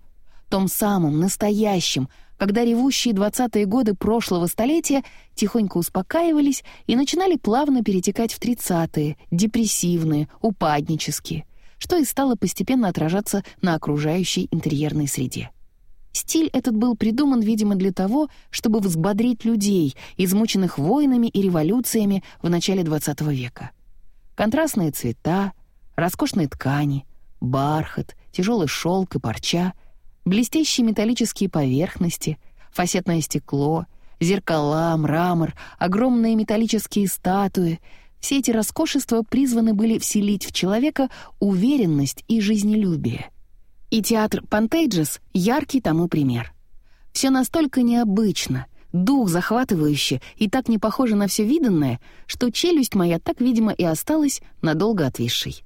Том самом, настоящем, когда ревущие двадцатые годы прошлого столетия тихонько успокаивались и начинали плавно перетекать в тридцатые, депрессивные, упаднические, что и стало постепенно отражаться на окружающей интерьерной среде. Стиль этот был придуман, видимо, для того, чтобы взбодрить людей, измученных войнами и революциями в начале XX века. Контрастные цвета, роскошные ткани, бархат, тяжелый шелк и парча — блестящие металлические поверхности, фасетное стекло, зеркала, мрамор, огромные металлические статуи — все эти роскошества призваны были вселить в человека уверенность и жизнелюбие. И театр Пантейджес — яркий тому пример. Все настолько необычно, дух захватывающий и так не похоже на все виданное, что челюсть моя так, видимо, и осталась надолго отвисшей.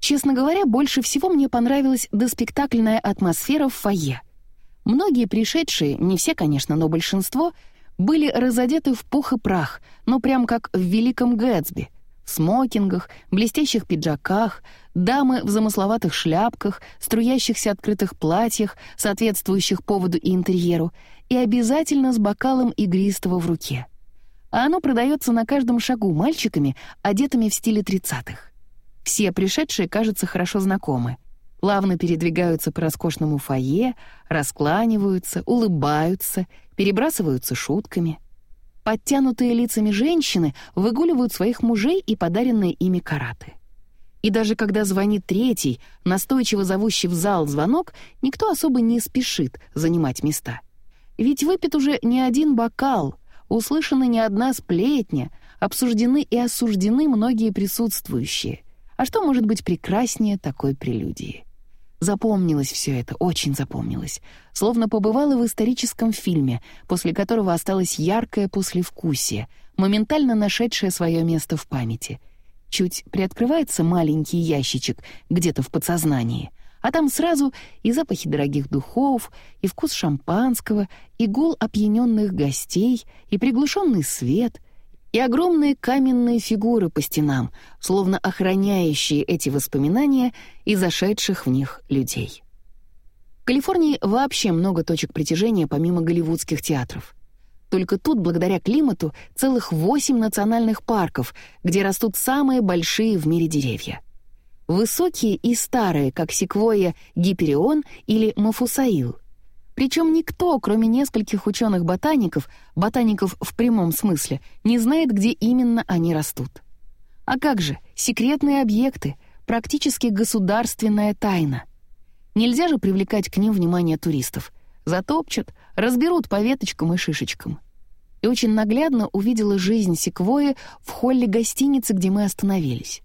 Честно говоря, больше всего мне понравилась доспектакльная атмосфера в фойе. Многие пришедшие, не все, конечно, но большинство, были разодеты в пух и прах, но прям как в «Великом Гэтсби», смокингах, блестящих пиджаках, дамы в замысловатых шляпках, струящихся открытых платьях, соответствующих поводу и интерьеру, и обязательно с бокалом игристого в руке. А оно продается на каждом шагу мальчиками, одетыми в стиле тридцатых. Все пришедшие, кажется, хорошо знакомы. Плавно передвигаются по роскошному фойе, раскланиваются, улыбаются, перебрасываются шутками. Подтянутые лицами женщины выгуливают своих мужей и подаренные ими караты. И даже когда звонит третий, настойчиво зовущий в зал звонок, никто особо не спешит занимать места. Ведь выпит уже не один бокал, услышана не одна сплетня, обсуждены и осуждены многие присутствующие — а что может быть прекраснее такой прелюдии? Запомнилось все это, очень запомнилось. Словно побывала в историческом фильме, после которого осталось яркое послевкусие, моментально нашедшее свое место в памяти. Чуть приоткрывается маленький ящичек где-то в подсознании, а там сразу и запахи дорогих духов, и вкус шампанского, и гул опьяненных гостей, и приглушенный свет — и огромные каменные фигуры по стенам, словно охраняющие эти воспоминания и зашедших в них людей. В Калифорнии вообще много точек притяжения помимо голливудских театров. Только тут, благодаря климату, целых восемь национальных парков, где растут самые большие в мире деревья. Высокие и старые, как секвойя гиперион или мафусаил. Причем никто, кроме нескольких ученых-ботаников, ботаников в прямом смысле, не знает, где именно они растут. А как же, секретные объекты, практически государственная тайна. Нельзя же привлекать к ним внимание туристов. Затопчут, разберут по веточкам и шишечкам. И очень наглядно увидела жизнь секвои в холле гостиницы, где мы остановились.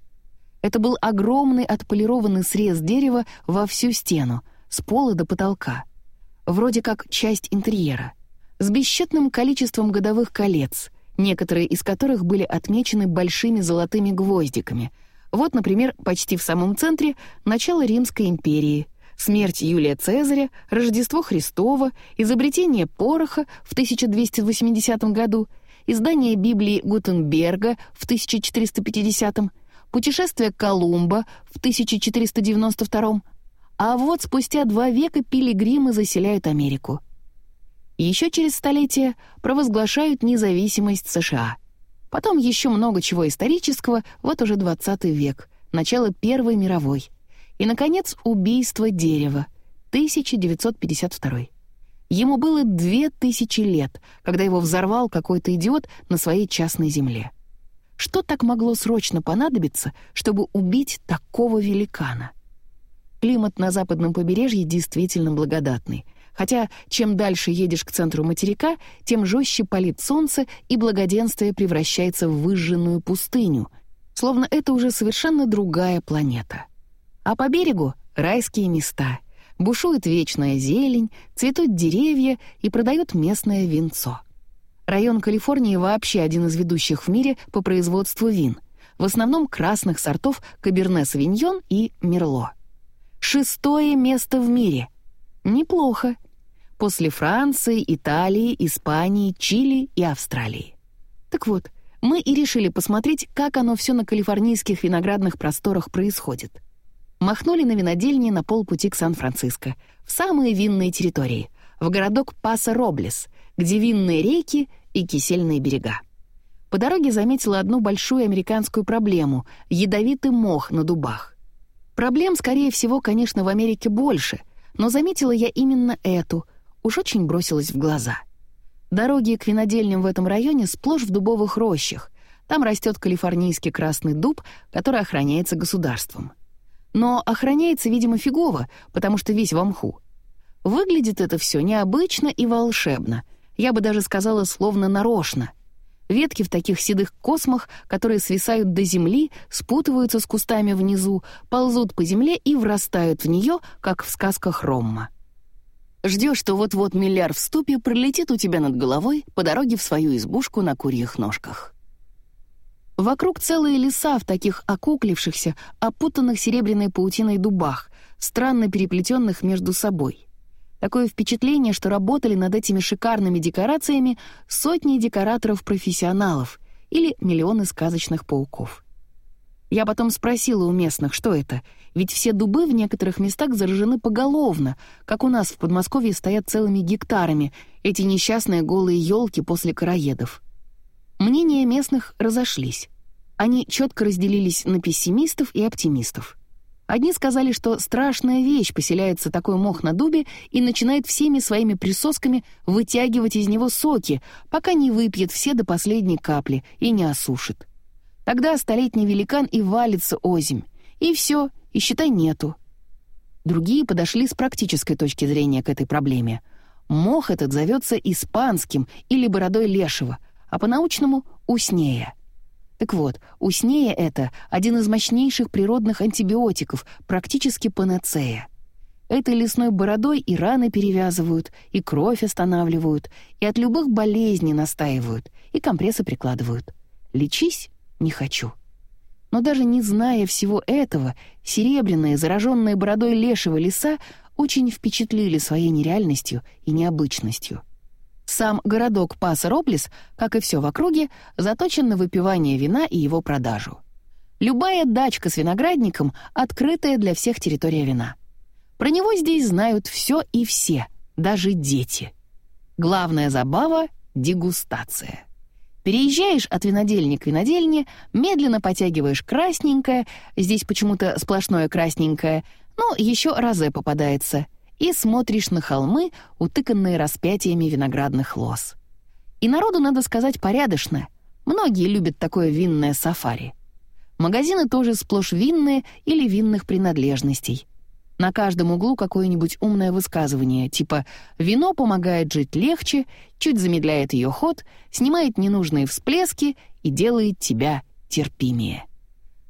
Это был огромный отполированный срез дерева во всю стену, с пола до потолка. Вроде как часть интерьера. С бесчетным количеством годовых колец, некоторые из которых были отмечены большими золотыми гвоздиками. Вот, например, почти в самом центре начало Римской империи — смерть Юлия Цезаря, Рождество Христово, изобретение пороха в 1280 году, издание Библии Гутенберга в 1450, путешествие Колумба в 1492, а вот спустя два века пилигримы заселяют Америку. Еще через столетие провозглашают независимость США. Потом еще много чего исторического, вот уже 20 век, начало Первой мировой — и, наконец, убийство дерева, 1952. Ему было две тысячи лет, когда его взорвал какой-то идиот на своей частной земле. Что так могло срочно понадобиться, чтобы убить такого великана? Климат на западном побережье действительно благодатный, хотя чем дальше едешь к центру материка, тем жестче палит солнце и благоденствие превращается в выжженную пустыню, словно это уже совершенно другая планета. А по берегу — райские места. Бушует вечная зелень, цветут деревья и продают местное винцо. Район Калифорнии вообще один из ведущих в мире по производству вин, в основном красных сортов Каберне-Савиньон и Мерло. Шестое место в мире. Неплохо. После Франции, Италии, Испании, Чили и Австралии. Так вот, мы и решили посмотреть, как оно все на калифорнийских виноградных просторах происходит махнули на винодельни на полпути к Сан-Франциско, в самые винные территории, в городок Паса-Роблес, где винные реки и кисельные берега. По дороге заметила одну большую американскую проблему — ядовитый мох на дубах. Проблем, скорее всего, конечно, в Америке больше, но заметила я именно эту, уж очень бросилась в глаза. Дороги к винодельням в этом районе сплошь в дубовых рощах, там растет калифорнийский красный дуб, который охраняется государством — но охраняется, видимо, фигово, потому что весь в мху. Выглядит это все необычно и волшебно. Я бы даже сказала, словно нарочно. Ветки в таких седых космах, которые свисают до земли, спутываются с кустами внизу, ползут по земле и врастают в нее, как в сказках Ромма. Ждешь, что вот-вот миллиард в ступе пролетит у тебя над головой по дороге в свою избушку на курьих ножках. Вокруг целые леса в таких окуклившихся, опутанных серебряной паутиной дубах, странно переплетенных между собой. Такое впечатление, что работали над этими шикарными декорациями сотни декораторов-профессионалов или миллионы сказочных пауков. Я потом спросила у местных, что это, ведь все дубы в некоторых местах заражены поголовно, как у нас в Подмосковье стоят целыми гектарами эти несчастные голые елки после короедов. Мнения местных разошлись. Они четко разделились на пессимистов и оптимистов. Одни сказали, что страшная вещь поселяется такой мох на дубе и начинает всеми своими присосками вытягивать из него соки, пока не выпьет все до последней капли и не осушит. Тогда столетний великан и валится озимь. И все, и считай нету. Другие подошли с практической точки зрения к этой проблеме. Мох этот зовется испанским или бородой лешего, а по-научному — уснея. Так вот, уснея — это один из мощнейших природных антибиотиков, практически панацея. Этой лесной бородой и раны перевязывают, и кровь останавливают, и от любых болезней настаивают, и компрессы прикладывают. Лечись не хочу. Но даже не зная всего этого, серебряные, зараженные бородой лешего леса очень впечатлили своей нереальностью и необычностью — Сам городок Паса-Роблес, как и все в округе, заточен на выпивание вина и его продажу. Любая дачка с виноградником — открытая для всех территория вина. Про него здесь знают все и все, даже дети. Главная забава — дегустация. Переезжаешь от винодельни к винодельне, медленно потягиваешь красненькое, здесь почему-то сплошное красненькое, но еще розе попадается, и смотришь на холмы, утыканные распятиями виноградных лоз. И народу, надо сказать, порядочно. Многие любят такое винное сафари. Магазины тоже сплошь винные или винных принадлежностей. На каждом углу какое-нибудь умное высказывание, типа «вино помогает жить легче», чуть замедляет ее ход, снимает ненужные всплески и делает тебя терпимее.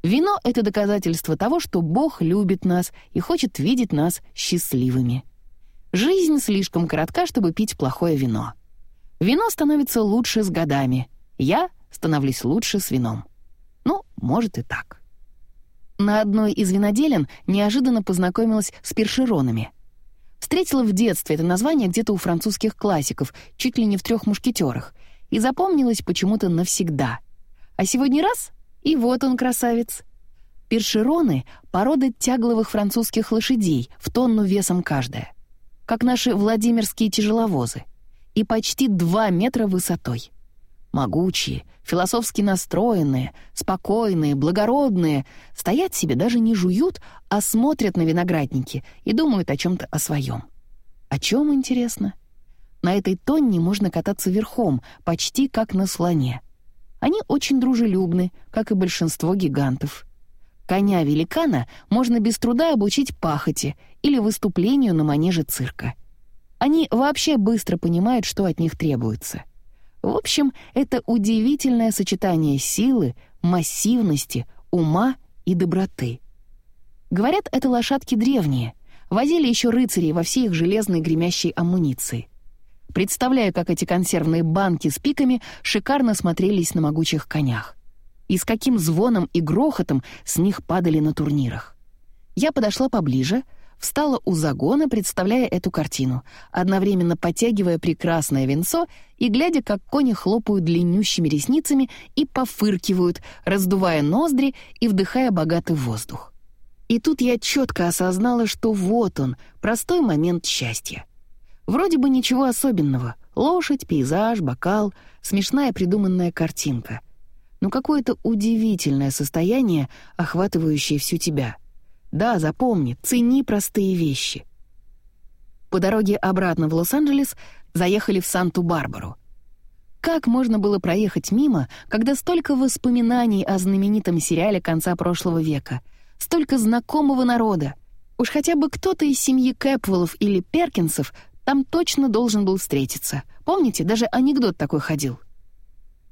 Вино — это доказательство того, что Бог любит нас и хочет видеть нас счастливыми. Жизнь слишком коротка, чтобы пить плохое вино. Вино становится лучше с годами. Я становлюсь лучше с вином. Ну, может и так. На одной из виноделен неожиданно познакомилась с першеронами. Встретила в детстве это название где-то у французских классиков, чуть ли не в трех мушкетерах, и запомнилось почему-то навсегда. А сегодня раз — и вот он, красавец. Першероны — порода тягловых французских лошадей, в тонну весом каждая. Как наши владимирские тяжеловозы. И почти два метра высотой. Могучие, философски настроенные, спокойные, благородные, стоят себе, даже не жуют, а смотрят на виноградники и думают о чем-то о своем. О чем, интересно? На этой тонне можно кататься верхом, почти как на слоне. Они очень дружелюбны, как и большинство гигантов. Коня-великана можно без труда обучить пахоте или выступлению на манеже цирка. Они вообще быстро понимают, что от них требуется — в общем, это удивительное сочетание силы, массивности, ума и доброты. Говорят, это лошадки древние, возили еще рыцарей во всей их железной гремящей амуниции. Представляю, как эти консервные банки с пиками шикарно смотрелись на могучих конях. И с каким звоном и грохотом с них падали на турнирах. Я подошла поближе — встала у загона, представляя эту картину, одновременно подтягивая прекрасное венцо и глядя, как кони хлопают длиннющими ресницами и пофыркивают, раздувая ноздри и вдыхая богатый воздух. И тут я четко осознала, что вот он, простой момент счастья. Вроде бы ничего особенного. Лошадь, пейзаж, бокал, смешная придуманная картинка. Но какое-то удивительное состояние, охватывающее всю тебя — да, запомни, цени простые вещи. По дороге обратно в Лос-Анджелес заехали в Санту-Барбару. Как можно было проехать мимо, когда столько воспоминаний о знаменитом сериале конца прошлого века, столько знакомого народа? Уж хотя бы кто-то из семьи Кэпвеллов или Перкинсов там точно должен был встретиться. Помните, даже анекдот такой ходил.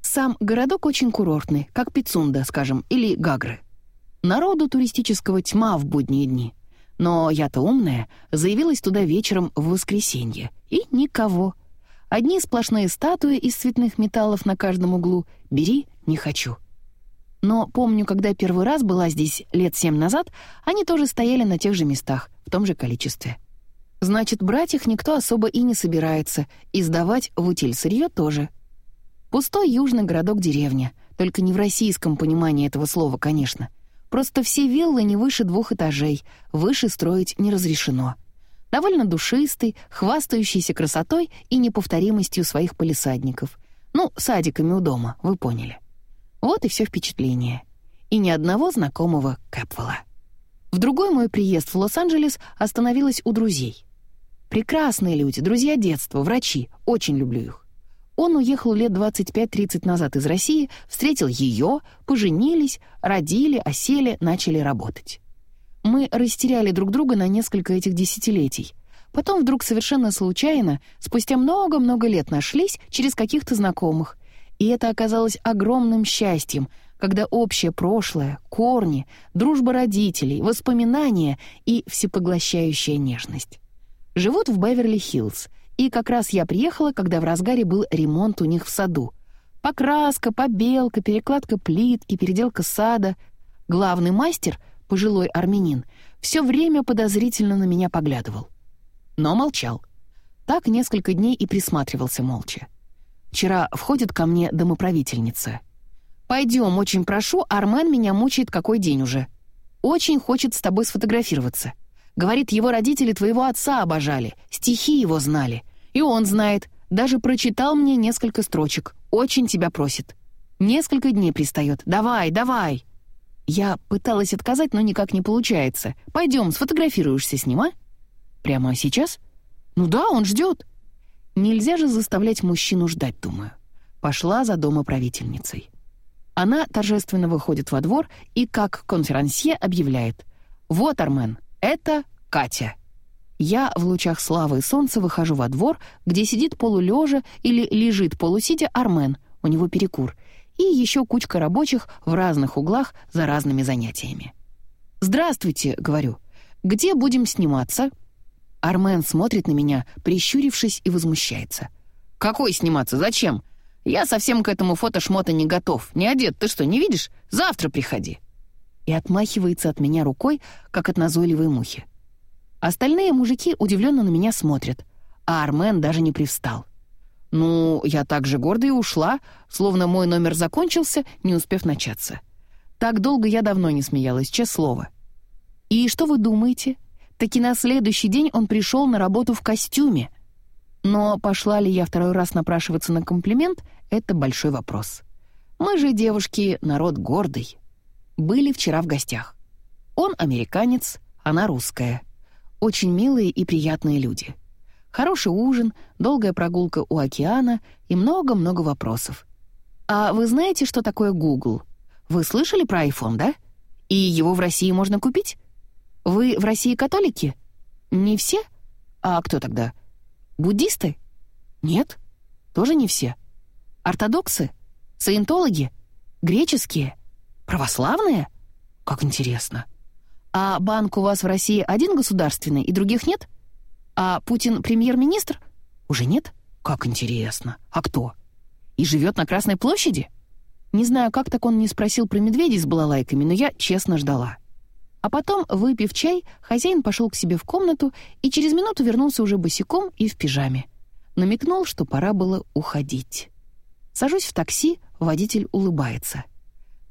Сам городок очень курортный, как Пицунда, скажем, или Гагры. Народу туристического тьма в будние дни. Но я-то умная, заявилась туда вечером в воскресенье. И никого. Одни сплошные статуи из цветных металлов на каждом углу. Бери, не хочу. Но помню, когда первый раз была здесь лет семь назад, они тоже стояли на тех же местах, в том же количестве. Значит, брать их никто особо и не собирается, и сдавать в утиль сырье тоже. Пустой южный городок-деревня, только не в российском понимании этого слова, конечно — Просто все виллы не выше двух этажей, выше строить не разрешено. Довольно душистый, хвастающийся красотой и неповторимостью своих полисадников. Ну, садиками у дома, вы поняли. Вот и все впечатление. И ни одного знакомого Кэпвелла. В другой мой приезд в Лос-Анджелес остановилась у друзей. Прекрасные люди, друзья детства, врачи, очень люблю их. Он уехал лет 25-30 назад из России, встретил ее, поженились, родили, осели, начали работать. Мы растеряли друг друга на несколько этих десятилетий. Потом вдруг совершенно случайно, спустя много-много лет нашлись через каких-то знакомых. И это оказалось огромным счастьем, когда общее прошлое, корни, дружба родителей, воспоминания и всепоглощающая нежность. Живут в Беверли-Хиллз — и как раз я приехала, когда в разгаре был ремонт у них в саду. Покраска, побелка, перекладка плитки, переделка сада. Главный мастер, пожилой армянин, все время подозрительно на меня поглядывал. Но молчал. Так несколько дней и присматривался молча. Вчера входит ко мне домоправительница. «Пойдем, очень прошу, Армен меня мучает какой день уже. Очень хочет с тобой сфотографироваться. Говорит, его родители твоего отца обожали, стихи его знали. И он знает, даже прочитал мне несколько строчек. Очень тебя просит. Несколько дней пристает. Давай, давай!» Я пыталась отказать, но никак не получается. Пойдем, сфотографируешься с ним, а? Прямо сейчас? Ну да, он ждет. Нельзя же заставлять мужчину ждать, думаю. Пошла за домоправительницей. Она торжественно выходит во двор и, как конферансье, объявляет. «Вот, Армен, это Катя». Я в лучах славы и солнца выхожу во двор, где сидит полулежа или лежит полусидя Армен, у него перекур, и еще кучка рабочих в разных углах за разными занятиями. «Здравствуйте», — говорю. «Где будем сниматься?» Армен смотрит на меня, прищурившись и возмущается. «Какой сниматься? Зачем? Я совсем к этому фото-шмота не готов. Не одет, ты что, не видишь? Завтра приходи!» И отмахивается от меня рукой, как от назойливой мухи. Остальные мужики удивленно на меня смотрят, а Армен даже не привстал. Ну, я так же гордо и ушла, словно мой номер закончился, не успев начаться. Так долго я давно не смеялась, честное слово. И что вы думаете? Таки на следующий день он пришел на работу в костюме. Но пошла ли я второй раз напрашиваться на комплимент — это большой вопрос. Мы же, девушки, народ гордый. Были вчера в гостях. Он американец, она русская. Очень милые и приятные люди. Хороший ужин, долгая прогулка у океана и много-много вопросов. А вы знаете, что такое Google? Вы слышали про iPhone, да? И его в России можно купить? Вы в России католики? Не все? А кто тогда? Буддисты? Нет, тоже не все. Ортодоксы? Саентологи? Греческие? Православные? Как интересно. А банк у вас в России один государственный и других нет? А Путин премьер-министр? Уже нет? Как интересно. А кто? И живет на Красной площади? Не знаю, как так он не спросил про медведей с балалайками, но я честно ждала. А потом, выпив чай, хозяин пошел к себе в комнату и через минуту вернулся уже босиком и в пижаме. Намекнул, что пора было уходить. Сажусь в такси, водитель улыбается.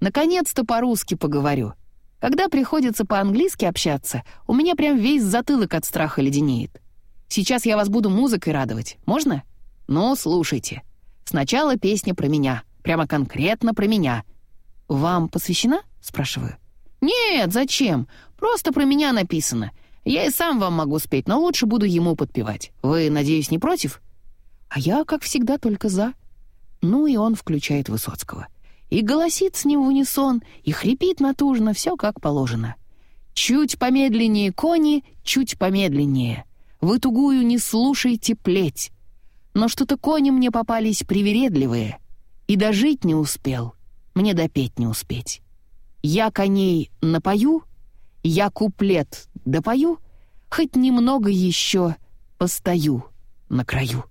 «Наконец-то по-русски поговорю. Когда приходится по-английски общаться, у меня прям весь затылок от страха леденеет. Сейчас я вас буду музыкой радовать. Можно? Ну, слушайте. Сначала песня про меня. Прямо конкретно про меня. Вам посвящена?» — спрашиваю. «Нет, зачем? Просто про меня написано. Я и сам вам могу спеть, но лучше буду ему подпевать. Вы, надеюсь, не против?» А я, как всегда, только за. Ну и он включает Высоцкого. И голосит с ним в унисон, и хрипит натужно, все как положено. «Чуть помедленнее кони, чуть помедленнее. Вы тугую не слушайте плеть. Но что-то кони мне попались привередливые, и дожить не успел, мне допеть не успеть». Я коней напою, я куплет допою, хоть немного еще постою на краю.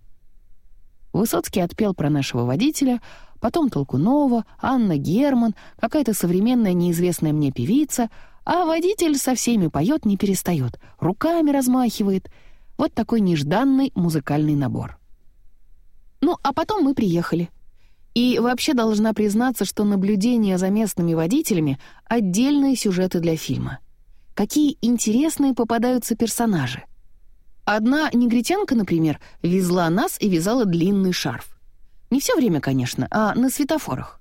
Высоцкий отпел про нашего водителя, потом Толкунова, Анна Герман, какая-то современная неизвестная мне певица, а водитель со всеми поет, не перестает, руками размахивает. Вот такой нежданный музыкальный набор. Ну, а потом мы приехали — и вообще должна признаться, что наблюдения за местными водителями — отдельные сюжеты для фильма. Какие интересные попадаются персонажи. Одна негритянка, например, везла нас и вязала длинный шарф. Не все время, конечно, а на светофорах.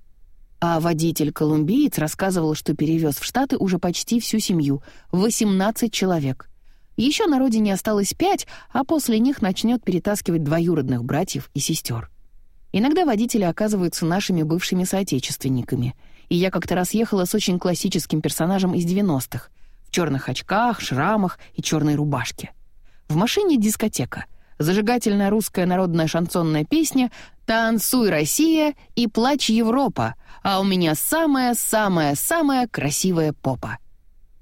А водитель-колумбиец рассказывал, что перевез в Штаты уже почти всю семью — 18 человек. Еще на родине осталось пять, а после них начнет перетаскивать двоюродных братьев и сестер. Иногда водители оказываются нашими бывшими соотечественниками, и я как-то раз ехала с очень классическим персонажем из 90-х, в черных очках, шрамах и черной рубашке. В машине дискотека, зажигательная русская народная шансонная песня «Танцуй, Россия» и «Плачь, Европа», а у меня самая-самая-самая красивая попа.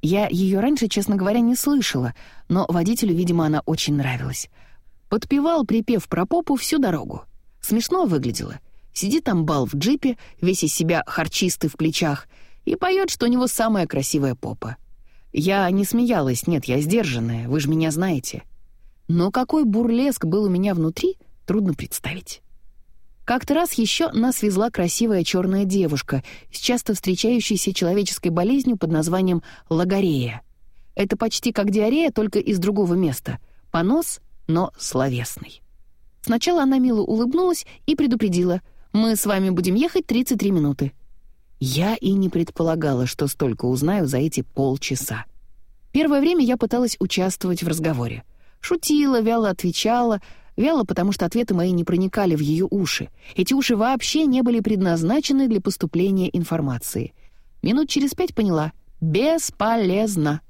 Я ее раньше, честно говоря, не слышала, но водителю, видимо, она очень нравилась. Подпевал припев про попу всю дорогу. Смешно выглядело. Сидит там бал в джипе, весь из себя харчистый в плечах, и поет, что у него самая красивая попа. Я не смеялась, нет, я сдержанная, вы же меня знаете. Но какой бурлеск был у меня внутри, трудно представить. Как-то раз еще нас везла красивая черная девушка с часто встречающейся человеческой болезнью под названием лагорея. Это почти как диарея, только из другого места. Понос, но словесный. Сначала она мило улыбнулась и предупредила. «Мы с вами будем ехать 33 минуты». Я и не предполагала, что столько узнаю за эти полчаса. Первое время я пыталась участвовать в разговоре. Шутила, вяло отвечала, вяло, потому что ответы мои не проникали в ее уши. Эти уши вообще не были предназначены для поступления информации. Минут через пять поняла — бесполезно.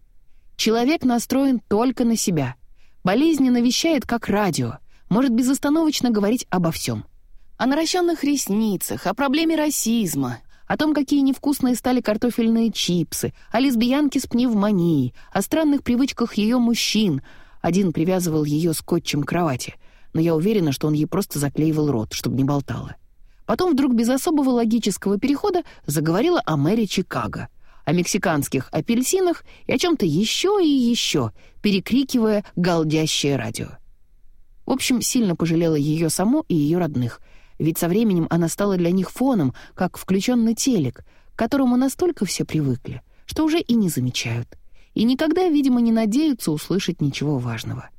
Человек настроен только на себя. Болезнь навещает как радио, может безостановочно говорить обо всем. О наращенных ресницах, о проблеме расизма, о том, какие невкусные стали картофельные чипсы, о лесбиянке с пневмонией, о странных привычках ее мужчин. Один привязывал ее скотчем к кровати, но я уверена, что он ей просто заклеивал рот, чтобы не болтала. Потом вдруг без особого логического перехода заговорила о мэре Чикаго, о мексиканских апельсинах и о чем-то еще и еще, перекрикивая галдящее радио. В общем, сильно пожалела ее саму и ее родных — ведь со временем она стала для них фоном, как включенный телек, к которому настолько все привыкли, что уже и не замечают. И никогда, видимо, не надеются услышать ничего важного.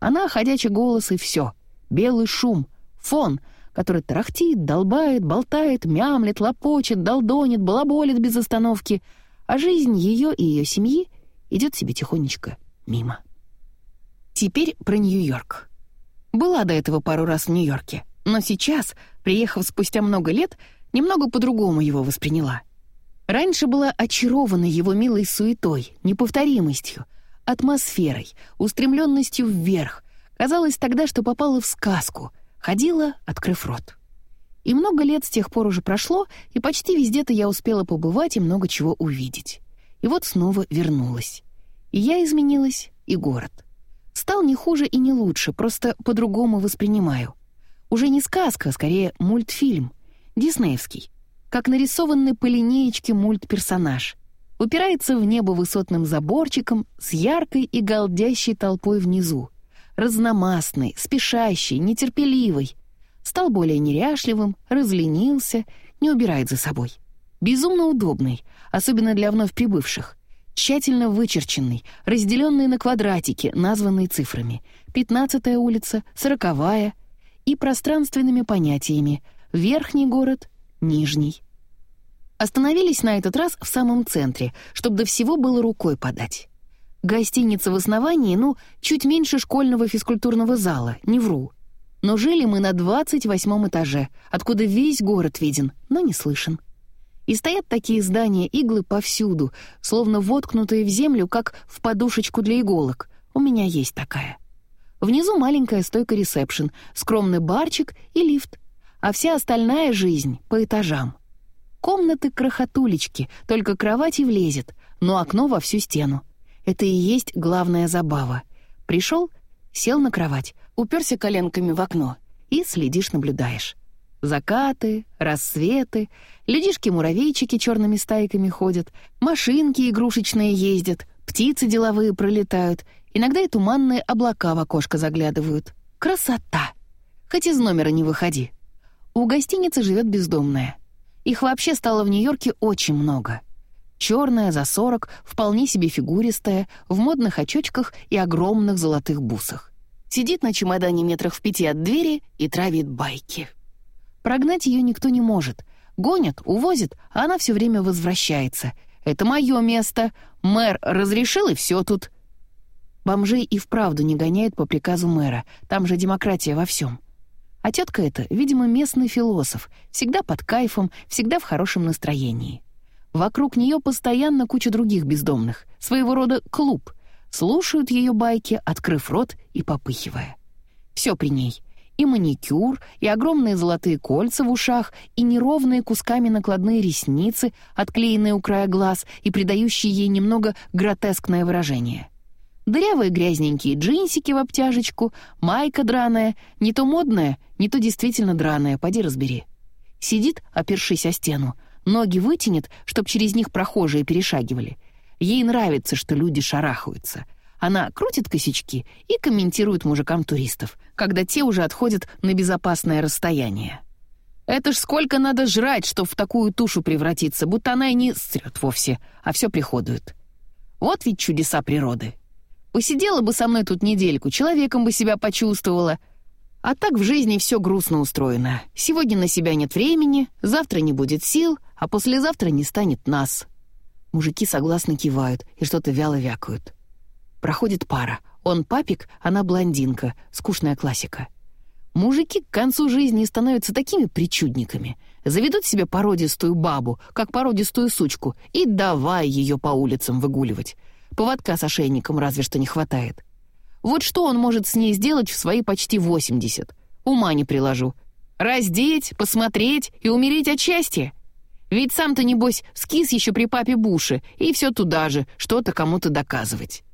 Она — ходячий голос и все. Белый шум, фон, который тарахтит, долбает, болтает, мямлет, лопочет, долдонит, балаболит без остановки, а жизнь ее и ее семьи идет себе тихонечко мимо. Теперь про Нью-Йорк. Была до этого пару раз в Нью-Йорке — но сейчас, приехав спустя много лет, немного по-другому его восприняла. Раньше была очарована его милой суетой, неповторимостью, атмосферой, устремленностью вверх. Казалось тогда, что попала в сказку, ходила, открыв рот. И много лет с тех пор уже прошло, и почти везде-то я успела побывать и много чего увидеть. И вот снова вернулась. И я изменилась, и город. Стал не хуже и не лучше, просто по-другому воспринимаю. Уже не сказка, а скорее мультфильм, диснеевский, как нарисованный по линеечке мультперсонаж. Упирается в небо высотным заборчиком с яркой и голдящей толпой внизу. Разномастный, спешащий, нетерпеливый. Стал более неряшливым, разленился, не убирает за собой. Безумно удобный, особенно для вновь прибывших. Тщательно вычерченный, разделенный на квадратики, названные цифрами. Пятнадцатая улица, сороковая, и пространственными понятиями «верхний город», «нижний». Остановились на этот раз в самом центре, чтобы до всего было рукой подать. Гостиница в основании, ну, чуть меньше школьного физкультурного зала, не вру. Но жили мы на 28 этаже, откуда весь город виден, но не слышен. И стоят такие здания иглы повсюду, словно воткнутые в землю, как в подушечку для иголок. У меня есть такая. Внизу маленькая стойка ресепшн, скромный барчик и лифт. А вся остальная жизнь по этажам. Комнаты крохотулечки, только кровать и влезет, но окно во всю стену. Это и есть главная забава. Пришел, сел на кровать, уперся коленками в окно и следишь, наблюдаешь. Закаты, рассветы, людишки-муравейчики черными стайками ходят, машинки игрушечные ездят, птицы деловые пролетают — Иногда и туманные облака в окошко заглядывают. Красота! Хоть из номера не выходи. У гостиницы живет бездомная. Их вообще стало в Нью-Йорке очень много. Черная, за сорок, вполне себе фигуристая, в модных очочках и огромных золотых бусах. Сидит на чемодане метрах в пяти от двери и травит байки. Прогнать ее никто не может. Гонят, увозят, а она все время возвращается. «Это мое место. Мэр разрешил, и все тут. Бомжей и вправду не гоняют по приказу мэра, там же демократия во всем. А тетка эта, видимо, местный философ, всегда под кайфом, всегда в хорошем настроении. Вокруг нее постоянно куча других бездомных, своего рода клуб. Слушают ее байки, открыв рот и попыхивая. Все при ней. И маникюр, и огромные золотые кольца в ушах, и неровные кусками накладные ресницы, отклеенные у края глаз и придающие ей немного гротескное выражение — Дырявые грязненькие джинсики в обтяжечку, майка драная, не то модная, не то действительно драная, поди разбери. Сидит, опершись о стену, ноги вытянет, чтоб через них прохожие перешагивали. Ей нравится, что люди шарахаются. Она крутит косячки и комментирует мужикам туристов, когда те уже отходят на безопасное расстояние. Это ж сколько надо жрать, чтоб в такую тушу превратиться, будто она и не стрёт вовсе, а все приходует. Вот ведь чудеса природы. Посидела бы со мной тут недельку, человеком бы себя почувствовала. А так в жизни все грустно устроено. Сегодня на себя нет времени, завтра не будет сил, а послезавтра не станет нас. Мужики согласно кивают и что-то вяло вякают. Проходит пара. Он папик, она блондинка. Скучная классика. Мужики к концу жизни становятся такими причудниками. Заведут себе породистую бабу, как породистую сучку, и давай ее по улицам выгуливать. Поводка с ошейником разве что не хватает. Вот что он может с ней сделать в свои почти 80? Ума не приложу. Раздеть, посмотреть и умереть от счастья? Ведь сам-то, небось, скис еще при папе Буше, и все туда же, что-то кому-то доказывать.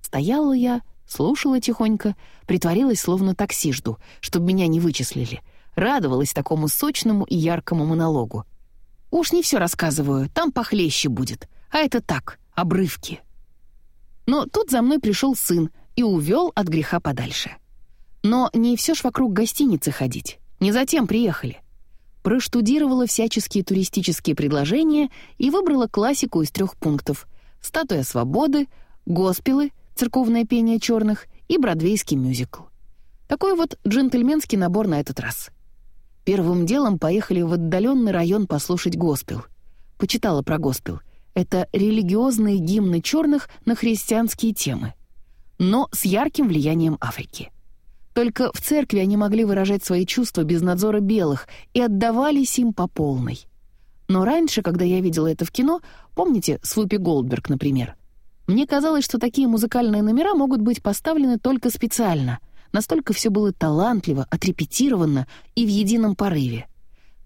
Стояла я, слушала тихонько, притворилась, словно такси жду, чтобы меня не вычислили. Радовалась такому сочному и яркому монологу. Уж не все рассказываю, там похлеще будет, а это так, обрывки. Но тут за мной пришел сын и увел от греха подальше. Но не все ж вокруг гостиницы ходить, не затем приехали проштудировала всяческие туристические предложения и выбрала классику из трех пунктов — «Статуя свободы», «Госпелы», «Церковное пение черных» и «Бродвейский мюзикл». Такой вот джентльменский набор на этот раз. Первым делом поехали в отдаленный район послушать госпел. Почитала про госпел. Это религиозные гимны черных на христианские темы, но с ярким влиянием Африки. Только в церкви они могли выражать свои чувства без надзора белых и отдавались им по полной. Но раньше, когда я видела это в кино, помните, с Вупи Голдберг, например, мне казалось, что такие музыкальные номера могут быть поставлены только специально. Настолько все было талантливо, отрепетировано и в едином порыве.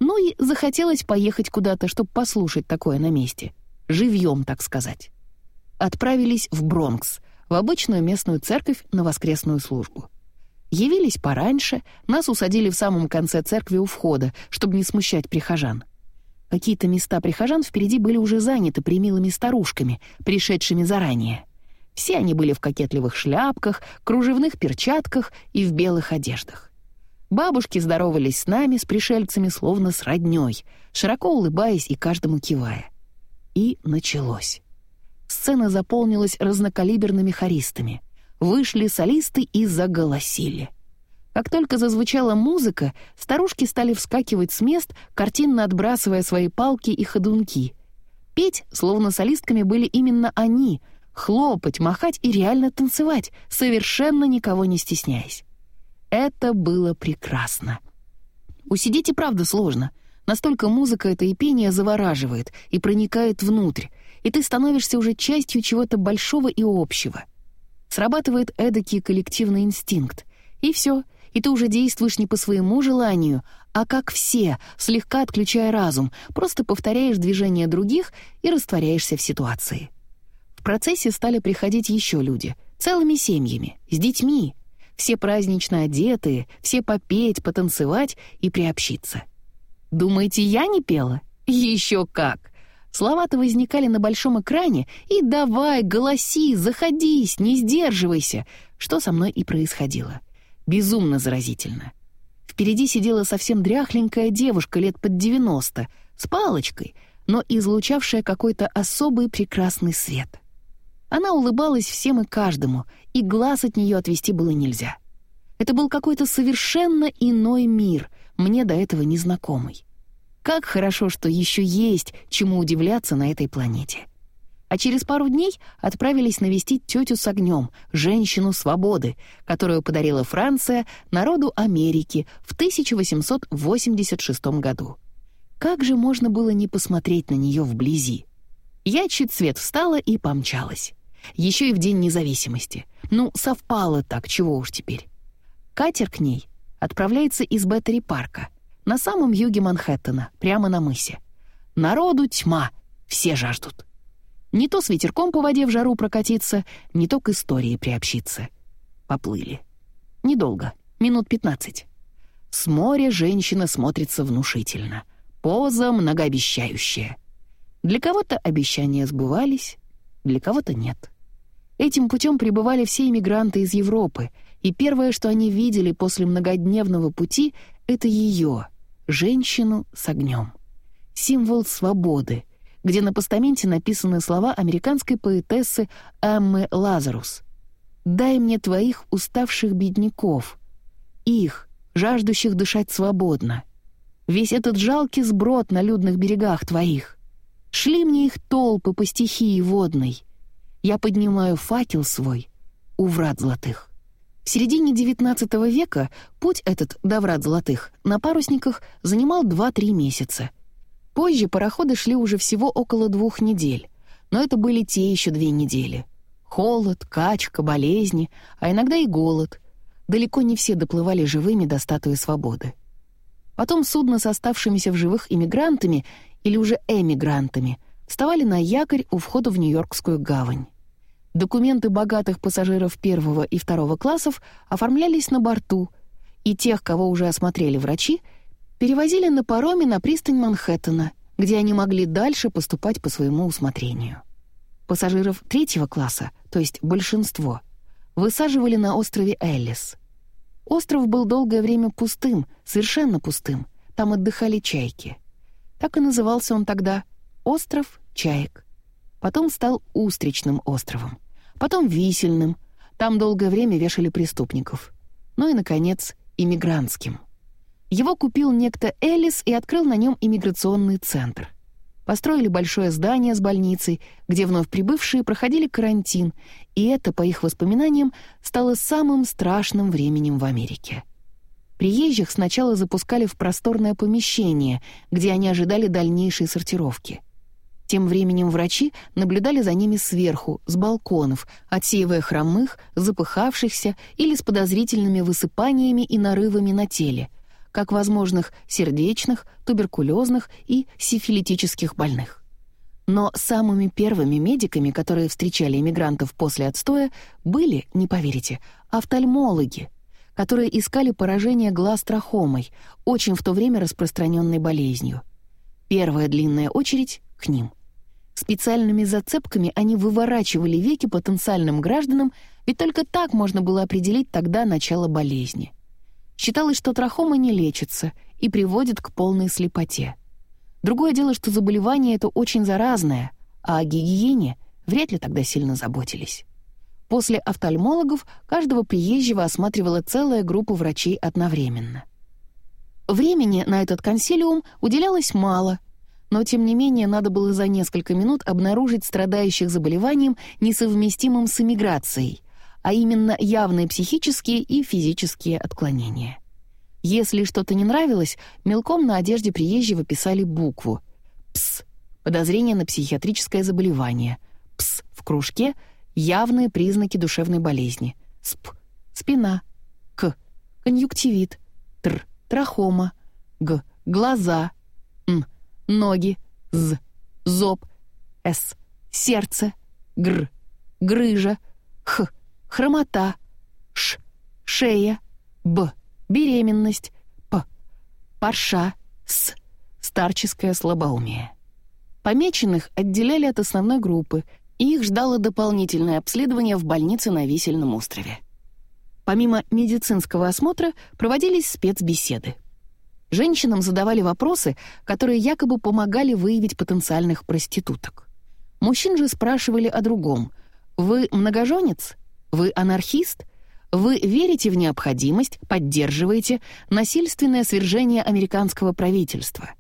Ну и захотелось поехать куда-то, чтобы послушать такое на месте. Живьем, так сказать. Отправились в Бронкс, в обычную местную церковь на воскресную службу. Явились пораньше, нас усадили в самом конце церкви у входа, чтобы не смущать прихожан. Какие-то места прихожан впереди были уже заняты примилыми старушками, пришедшими заранее. Все они были в кокетливых шляпках, кружевных перчатках и в белых одеждах. Бабушки здоровались с нами, с пришельцами, словно с роднёй, широко улыбаясь и каждому кивая. И началось. Сцена заполнилась разнокалиберными хористами — Вышли солисты и заголосили. Как только зазвучала музыка, старушки стали вскакивать с мест, картинно отбрасывая свои палки и ходунки. Петь, словно солистками, были именно они, хлопать, махать и реально танцевать, совершенно никого не стесняясь. Это было прекрасно. Усидеть и правда сложно. Настолько музыка это и пение завораживает и проникает внутрь, и ты становишься уже частью чего-то большого и общего. Срабатывает эдакий коллективный инстинкт. И все, и ты уже действуешь не по своему желанию, а как все, слегка отключая разум, просто повторяешь движения других и растворяешься в ситуации. В процессе стали приходить еще люди, целыми семьями, с детьми. Все празднично одетые, все попеть, потанцевать и приобщиться. Думаете, я не пела? Еще как! Слова-то возникали на большом экране, и давай, голоси, заходись, не сдерживайся, что со мной и происходило. Безумно заразительно. Впереди сидела совсем дряхленькая девушка лет под 90, с палочкой, но излучавшая какой-то особый прекрасный свет. Она улыбалась всем и каждому, и глаз от нее отвести было нельзя. Это был какой-то совершенно иной мир, мне до этого незнакомый. Как хорошо, что еще есть чему удивляться на этой планете. А через пару дней отправились навестить тетю с огнем, женщину свободы, которую подарила Франция народу Америки в 1886 году. Как же можно было не посмотреть на нее вблизи? Я чуть свет встала и помчалась. Еще и в День независимости. Ну, совпало так, чего уж теперь. Катер к ней отправляется из Беттери-парка — на самом юге Манхэттена, прямо на мысе. Народу тьма, все жаждут. Не то с ветерком по воде в жару прокатиться, не то к истории приобщиться. Поплыли. Недолго, минут пятнадцать. С моря женщина смотрится внушительно. Поза многообещающая. Для кого-то обещания сбывались, для кого-то нет. Этим путем прибывали все иммигранты из Европы, и первое, что они видели после многодневного пути, это ее, женщину с огнем. Символ свободы, где на постаменте написаны слова американской поэтессы Эммы Лазарус. «Дай мне твоих уставших бедняков, их, жаждущих дышать свободно. Весь этот жалкий сброд на людных берегах твоих. Шли мне их толпы по стихии водной. Я поднимаю факел свой у врат золотых». В середине XIX века путь этот до врат золотых на парусниках занимал 2-3 месяца — Позже пароходы шли уже всего около двух недель, но это были те еще две недели. Холод, качка, болезни, а иногда и голод. Далеко не все доплывали живыми до статуи свободы. Потом судно с оставшимися в живых иммигрантами или уже эмигрантами вставали на якорь у входа в Нью-Йоркскую гавань. Документы богатых пассажиров первого и второго классов оформлялись на борту, и тех, кого уже осмотрели врачи, перевозили на пароме на пристань Манхэттена, где они могли дальше поступать по своему усмотрению. Пассажиров третьего класса, то есть большинство, высаживали на острове Эллис. Остров был долгое время пустым, совершенно пустым, там отдыхали чайки. Так и назывался он тогда «Остров чаек». Потом стал Устричным островом, потом Висельным, там долгое время вешали преступников. Ну и, наконец, иммигрантским — его купил некто Элис и открыл на нем иммиграционный центр. Построили большое здание с больницей, где вновь прибывшие проходили карантин, и это, по их воспоминаниям, стало самым страшным временем в Америке. Приезжих сначала запускали в просторное помещение, где они ожидали дальнейшей сортировки. Тем временем врачи наблюдали за ними сверху, с балконов, отсеивая хромых, запыхавшихся или с подозрительными высыпаниями и нарывами на теле — как возможных сердечных, туберкулезных и сифилитических больных. Но самыми первыми медиками, которые встречали иммигрантов после отстоя, были, не поверите, офтальмологи, которые искали поражение глаз трахомой, очень в то время распространенной болезнью. Первая длинная очередь — к ним. Специальными зацепками они выворачивали веки потенциальным гражданам, ведь только так можно было определить тогда начало болезни — Считалось, что трахома не лечится и приводит к полной слепоте. Другое дело, что заболевание это очень заразное, а о гигиене вряд ли тогда сильно заботились. После офтальмологов каждого приезжего осматривала целая группа врачей одновременно. Времени на этот консилиум уделялось мало, но тем не менее надо было за несколько минут обнаружить страдающих заболеванием, несовместимым с эмиграцией — а именно явные психические и физические отклонения. Если что-то не нравилось, мелком на одежде приезжего писали букву «ПС» — подозрение на психиатрическое заболевание, «ПС» в кружке — явные признаки душевной болезни, «СП» — спина, «К» — конъюнктивит, «Тр» — трахома, «Г» — глаза, ноги, «З» — зоб, «С» — сердце, «Гр» — грыжа, «Х» — хромота, ш, шея, б, беременность, п, парша, с, старческое слабоумие. Помеченных отделяли от основной группы, и их ждало дополнительное обследование в больнице на Висельном острове. Помимо медицинского осмотра проводились спецбеседы. Женщинам задавали вопросы, которые якобы помогали выявить потенциальных проституток. Мужчин же спрашивали о другом. «Вы многоженец? Вы анархист? Вы верите в необходимость, поддерживаете насильственное свержение американского правительства?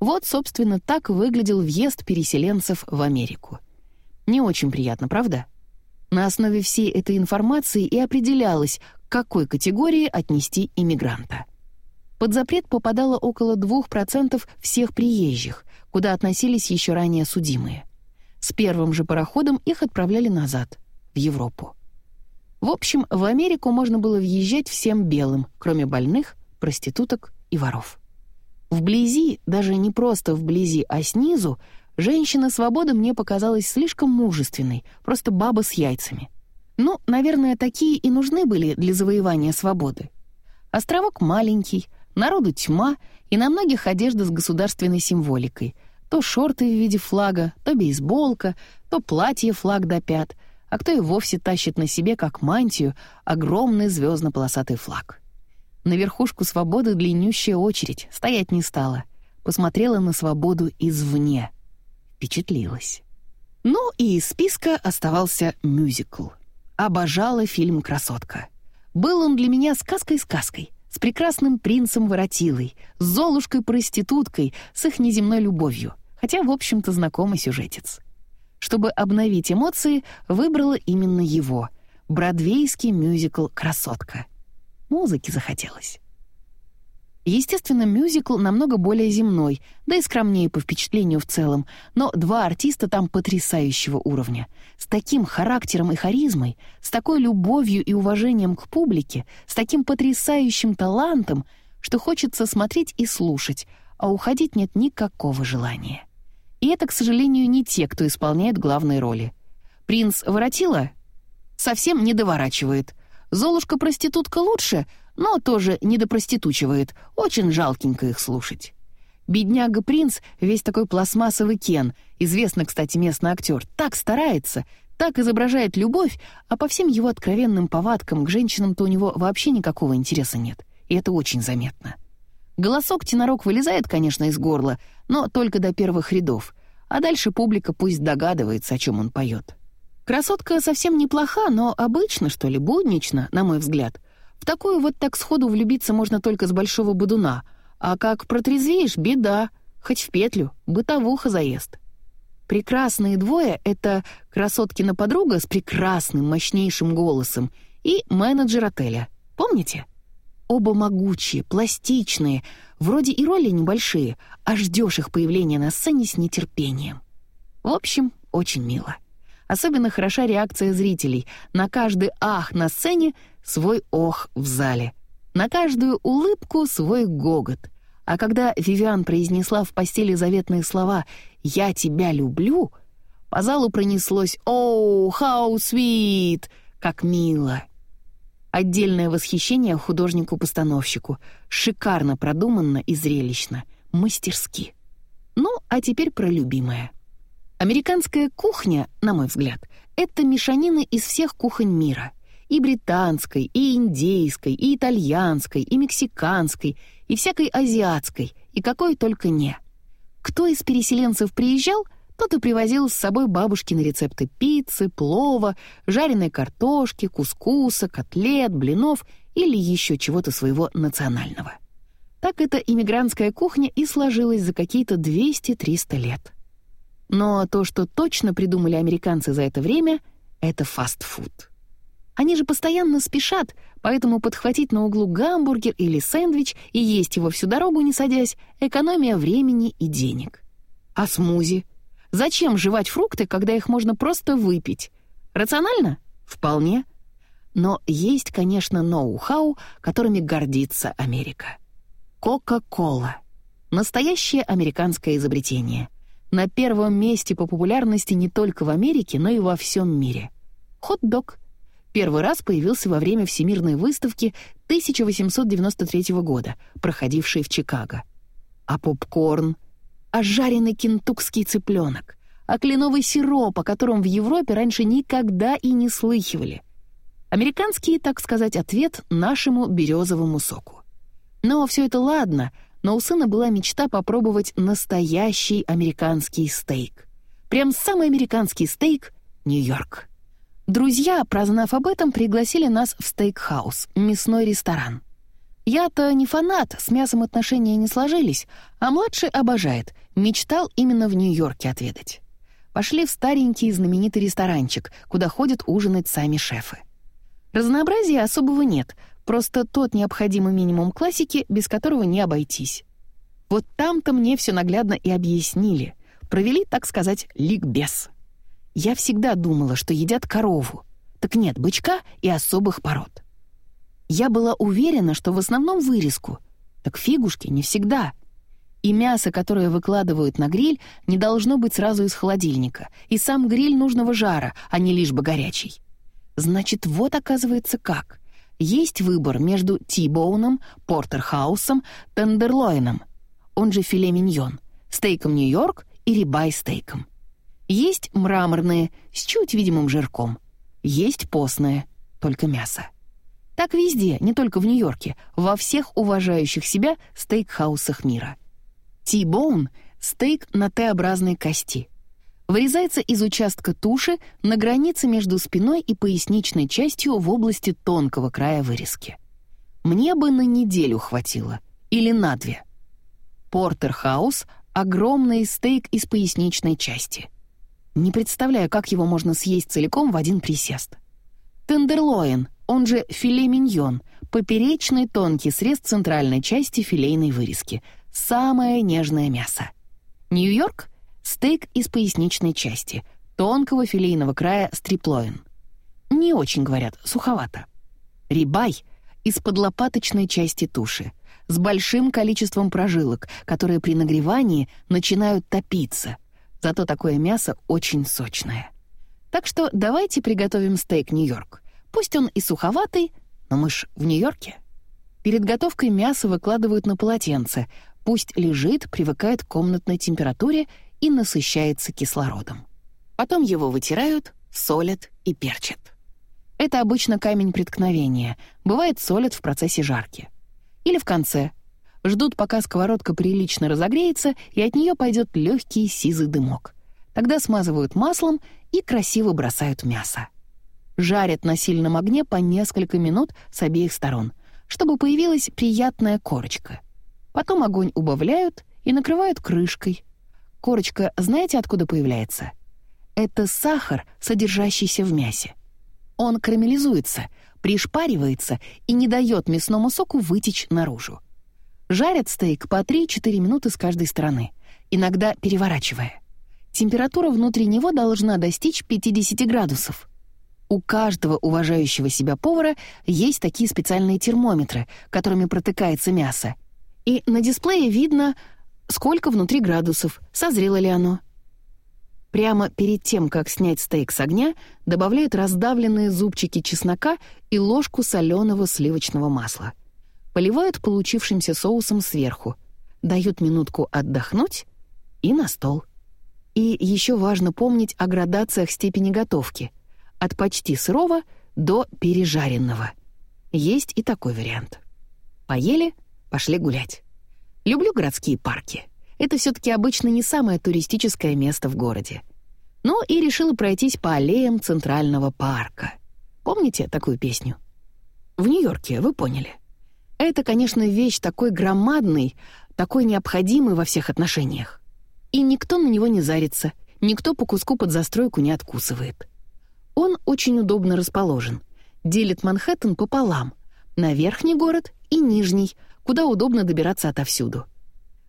Вот, собственно, так выглядел въезд переселенцев в Америку. Не очень приятно, правда? На основе всей этой информации и определялось, к какой категории отнести иммигранта. Под запрет попадало около 2% всех приезжих, куда относились еще ранее судимые. С первым же пароходом их отправляли назад, в Европу. В общем, в Америку можно было въезжать всем белым, кроме больных, проституток и воров. Вблизи, даже не просто вблизи, а снизу, женщина свобода мне показалась слишком мужественной, просто баба с яйцами. Ну, наверное, такие и нужны были для завоевания свободы. Островок маленький, народу тьма, и на многих одежда с государственной символикой. То шорты в виде флага, то бейсболка, то платье флаг до пят — а кто и вовсе тащит на себе, как мантию, огромный звездно-полосатый флаг. На верхушку свободы длиннющая очередь, стоять не стала. Посмотрела на свободу извне. Впечатлилась. Ну и из списка оставался мюзикл. Обожала фильм «Красотка». Был он для меня сказкой-сказкой, с прекрасным принцем Воротилой, с Золушкой-проституткой, с их неземной любовью, хотя, в общем-то, знакомый сюжетец. Чтобы обновить эмоции, выбрала именно его — бродвейский мюзикл «Красотка». Музыки захотелось. Естественно, мюзикл намного более земной, да и скромнее по впечатлению в целом, но два артиста там потрясающего уровня. С таким характером и харизмой, с такой любовью и уважением к публике, с таким потрясающим талантом, что хочется смотреть и слушать, а уходить нет никакого желания. И это, к сожалению, не те, кто исполняет главные роли. Принц Воротила совсем не доворачивает. Золушка-проститутка лучше — но тоже не допроститучивает, очень жалкенько их слушать. Бедняга-принц, весь такой пластмассовый Кен, известный, кстати, местный актер, так старается, так изображает любовь, а по всем его откровенным повадкам к женщинам-то у него вообще никакого интереса нет, и это очень заметно. Голосок-тенорок вылезает, конечно, из горла, но только до первых рядов, а дальше публика пусть догадывается, о чем он поет. Красотка совсем неплоха, но обычно, что ли, буднично, на мой взгляд — в такую вот так сходу влюбиться можно только с большого будуна, а как протрезвеешь — беда, хоть в петлю, бытовуха заезд. Прекрасные двое — это красоткина подруга с прекрасным, мощнейшим голосом и менеджер отеля. Помните? Оба могучие, пластичные, вроде и роли небольшие, а ждешь их появления на сцене с нетерпением. В общем, очень мило. Особенно хороша реакция зрителей. На каждый «ах» на сцене свой ох в зале. На каждую улыбку свой гогот. А когда Вивиан произнесла в постели заветные слова «Я тебя люблю», по залу пронеслось «Оу, how sweet!» Как мило. Отдельное восхищение художнику-постановщику. Шикарно продуманно и зрелищно. Мастерски. Ну, а теперь про любимое. Американская кухня, на мой взгляд, это мешанина из всех кухонь мира — и британской, и индейской, и итальянской, и мексиканской, и всякой азиатской, и какой только не. Кто из переселенцев приезжал, тот и привозил с собой бабушкины рецепты пиццы, плова, жареной картошки, кускуса, котлет, блинов или еще чего-то своего национального. Так эта иммигрантская кухня и сложилась за какие-то 200-300 лет. Но то, что точно придумали американцы за это время, — это фастфуд. Они же постоянно спешат, поэтому подхватить на углу гамбургер или сэндвич и есть его всю дорогу, не садясь, экономия времени и денег. А смузи? Зачем жевать фрукты, когда их можно просто выпить? Рационально? Вполне. Но есть, конечно, ноу-хау, которыми гордится Америка. Кока-кола. Настоящее американское изобретение. На первом месте по популярности не только в Америке, но и во всем мире. Хот-дог — Первый раз появился во время Всемирной выставки 1893 года, проходившей в Чикаго. А попкорн, а жареный кентукский цыпленок, а кленовый сироп, о котором в Европе раньше никогда и не слыхивали. Американский, так сказать, ответ нашему березовому соку. Но все это ладно, но у сына была мечта попробовать настоящий американский стейк. Прям самый американский стейк — Нью-Йорк. Друзья, прознав об этом, пригласили нас в стейкхаус, мясной ресторан. Я-то не фанат, с мясом отношения не сложились, а младший обожает, мечтал именно в Нью-Йорке отведать. Пошли в старенький знаменитый ресторанчик, куда ходят ужинать сами шефы. Разнообразия особого нет, просто тот необходимый минимум классики, без которого не обойтись. Вот там-то мне все наглядно и объяснили. Провели, так сказать, ликбез. Я всегда думала, что едят корову. Так нет, бычка и особых пород. Я была уверена, что в основном вырезку. Так фигушки не всегда. И мясо, которое выкладывают на гриль, не должно быть сразу из холодильника. И сам гриль нужного жара, а не лишь бы горячий. Значит, вот оказывается как. Есть выбор между тибоуном, портерхаусом, тендерлойном, он же филе миньон, стейком Нью-Йорк и рибай-стейком. Есть мраморные, с чуть видимым жирком. есть постное, только мясо. Так везде, не только в Нью-Йорке, во всех уважающих себя стейкхаусах мира. Ти-боун — стейк на Т-образной кости. Вырезается из участка туши на границе между спиной и поясничной частью в области тонкого края вырезки. Мне бы на неделю хватило, или на две. Портерхаус — огромный стейк из поясничной части. Не представляю, как его можно съесть целиком в один присест. Тендерлоин, он же филе миньон, поперечный тонкий срез центральной части филейной вырезки, самое нежное мясо. Нью-Йорк — стейк из поясничной части, тонкого филейного края стриплоин. Не очень, говорят, суховато. Рибай — из подлопаточной части туши, с большим количеством прожилок, которые при нагревании начинают топиться. Зато такое мясо очень сочное. Так что давайте приготовим стейк Нью-Йорк. Пусть он и суховатый, но мы ж в Нью-Йорке. Перед готовкой мясо выкладывают на полотенце, пусть лежит, привыкает к комнатной температуре и насыщается кислородом. Потом его вытирают, солят и перчат. Это обычно камень преткновения, бывает солят в процессе жарки. Или в конце. Ждут, пока сковородка прилично разогреется, и от нее пойдет легкий сизый дымок. Тогда смазывают маслом и красиво бросают мясо жарят на сильном огне по несколько минут с обеих сторон, чтобы появилась приятная корочка. Потом огонь убавляют и накрывают крышкой. Корочка знаете, откуда появляется? Это сахар, содержащийся в мясе. Он карамелизуется, пришпаривается и не дает мясному соку вытечь наружу. Жарят стейк по 3-4 минуты с каждой стороны, иногда переворачивая. Температура внутри него должна достичь 50 градусов — у каждого уважающего себя повара есть такие специальные термометры, которыми протыкается мясо. И на дисплее видно, сколько внутри градусов, созрело ли оно. Прямо перед тем, как снять стейк с огня, добавляют раздавленные зубчики чеснока и ложку соленого сливочного масла. Поливают получившимся соусом сверху, дают минутку отдохнуть и на стол. И еще важно помнить о градациях степени готовки — от почти сырого до пережаренного. Есть и такой вариант. Поели, пошли гулять. Люблю городские парки. Это все-таки обычно не самое туристическое место в городе. Но и решила пройтись по аллеям Центрального парка. Помните такую песню? В Нью-Йорке, вы поняли. Это, конечно, вещь такой громадный, такой необходимый во всех отношениях. И никто на него не зарится, никто по куску под застройку не откусывает. Он очень удобно расположен. Делит Манхэттен пополам. На верхний город и нижний, куда удобно добираться отовсюду.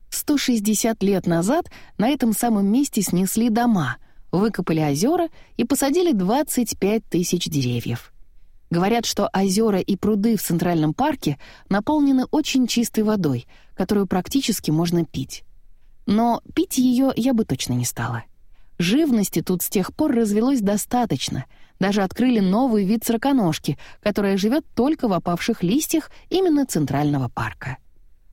160 лет назад на этом самом месте снесли дома, выкопали озера и посадили 25 тысяч деревьев. Говорят, что озера и пруды в Центральном парке наполнены очень чистой водой, которую практически можно пить. Но пить ее я бы точно не стала. Живности тут с тех пор развелось достаточно. Даже открыли новый вид сороконожки, которая живет только в опавших листьях именно Центрального парка.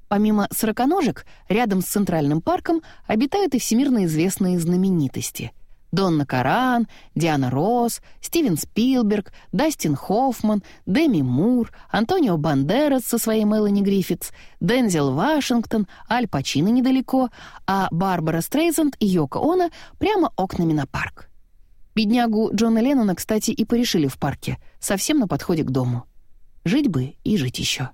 Помимо сороконожек, рядом с Центральным парком обитают и всемирно известные знаменитости — Донна Каран, Диана Росс, Стивен Спилберг, Дастин Хоффман, Деми Мур, Антонио Бандерас со своей Мелани Гриффитс, Дензел Вашингтон, Аль Пачино недалеко, а Барбара Стрейзанд и Йоко Оно прямо окнами на парк. Беднягу Джона Леннона, кстати, и порешили в парке, совсем на подходе к дому. Жить бы и жить еще.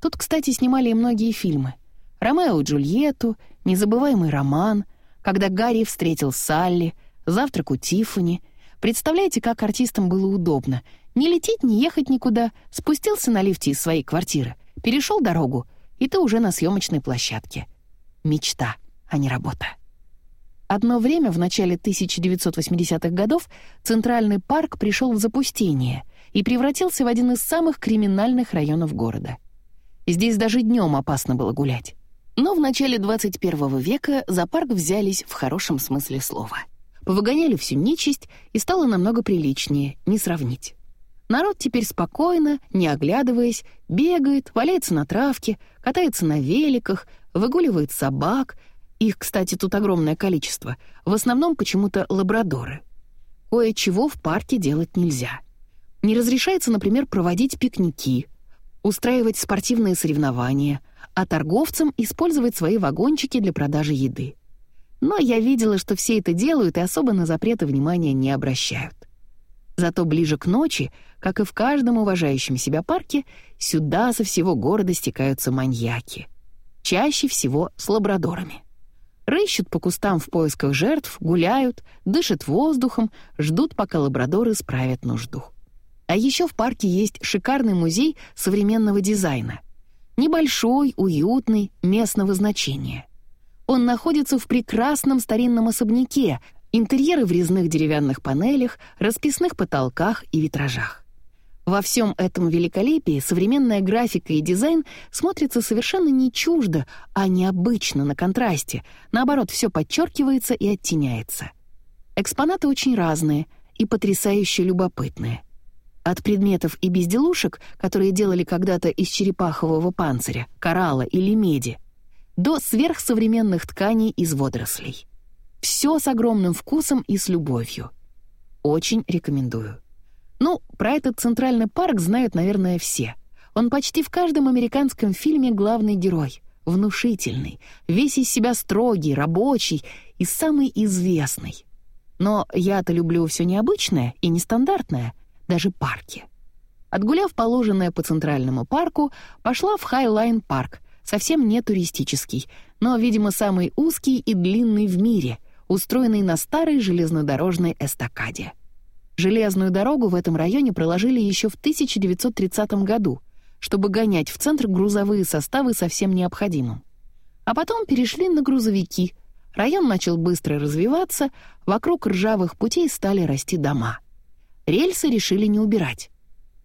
Тут, кстати, снимали и многие фильмы. «Ромео и Джульетту», «Незабываемый роман», когда Гарри встретил Салли, завтрак у Тиффани. Представляете, как артистам было удобно. Не лететь, не ехать никуда, спустился на лифте из своей квартиры, перешел дорогу, и ты уже на съемочной площадке. Мечта, а не работа. Одно время, в начале 1980-х годов, Центральный парк пришел в запустение и превратился в один из самых криминальных районов города. Здесь даже днем опасно было гулять. Но в начале 21 века за парк взялись в хорошем смысле слова. Повыгоняли всю нечисть, и стало намного приличнее, не сравнить. Народ теперь спокойно, не оглядываясь, бегает, валяется на травке, катается на великах, выгуливает собак. Их, кстати, тут огромное количество. В основном почему-то лабрадоры. кое-чего в парке делать нельзя. Не разрешается, например, проводить пикники, устраивать спортивные соревнования, а торговцам использовать свои вагончики для продажи еды. Но я видела, что все это делают и особо на запреты внимания не обращают. Зато ближе к ночи, как и в каждом уважающем себя парке, сюда со всего города стекаются маньяки. Чаще всего с лабрадорами. Рыщут по кустам в поисках жертв, гуляют, дышат воздухом, ждут, пока лабрадоры справят нужду. А еще в парке есть шикарный музей современного дизайна. Небольшой, уютный, местного значения. Он находится в прекрасном старинном особняке, интерьеры в резных деревянных панелях, расписных потолках и витражах. Во всем этом великолепии современная графика и дизайн смотрятся совершенно не чуждо, а необычно на контрасте. Наоборот, все подчеркивается и оттеняется. Экспонаты очень разные и потрясающе любопытные. От предметов и безделушек, которые делали когда-то из черепахового панциря, коралла или меди, до сверхсовременных тканей из водорослей. Все с огромным вкусом и с любовью. Очень рекомендую. Ну, про этот центральный парк знают, наверное, все. Он почти в каждом американском фильме главный герой. Внушительный, весь из себя строгий, рабочий и самый известный. Но я-то люблю все необычное и нестандартное, даже парки. Отгуляв положенное по центральному парку, пошла в Хайлайн парк, совсем не туристический, но, видимо, самый узкий и длинный в мире, устроенный на старой железнодорожной эстакаде. Железную дорогу в этом районе проложили еще в 1930 году, чтобы гонять в центр грузовые составы со всем необходимым. А потом перешли на грузовики. Район начал быстро развиваться, вокруг ржавых путей стали расти дома. Рельсы решили не убирать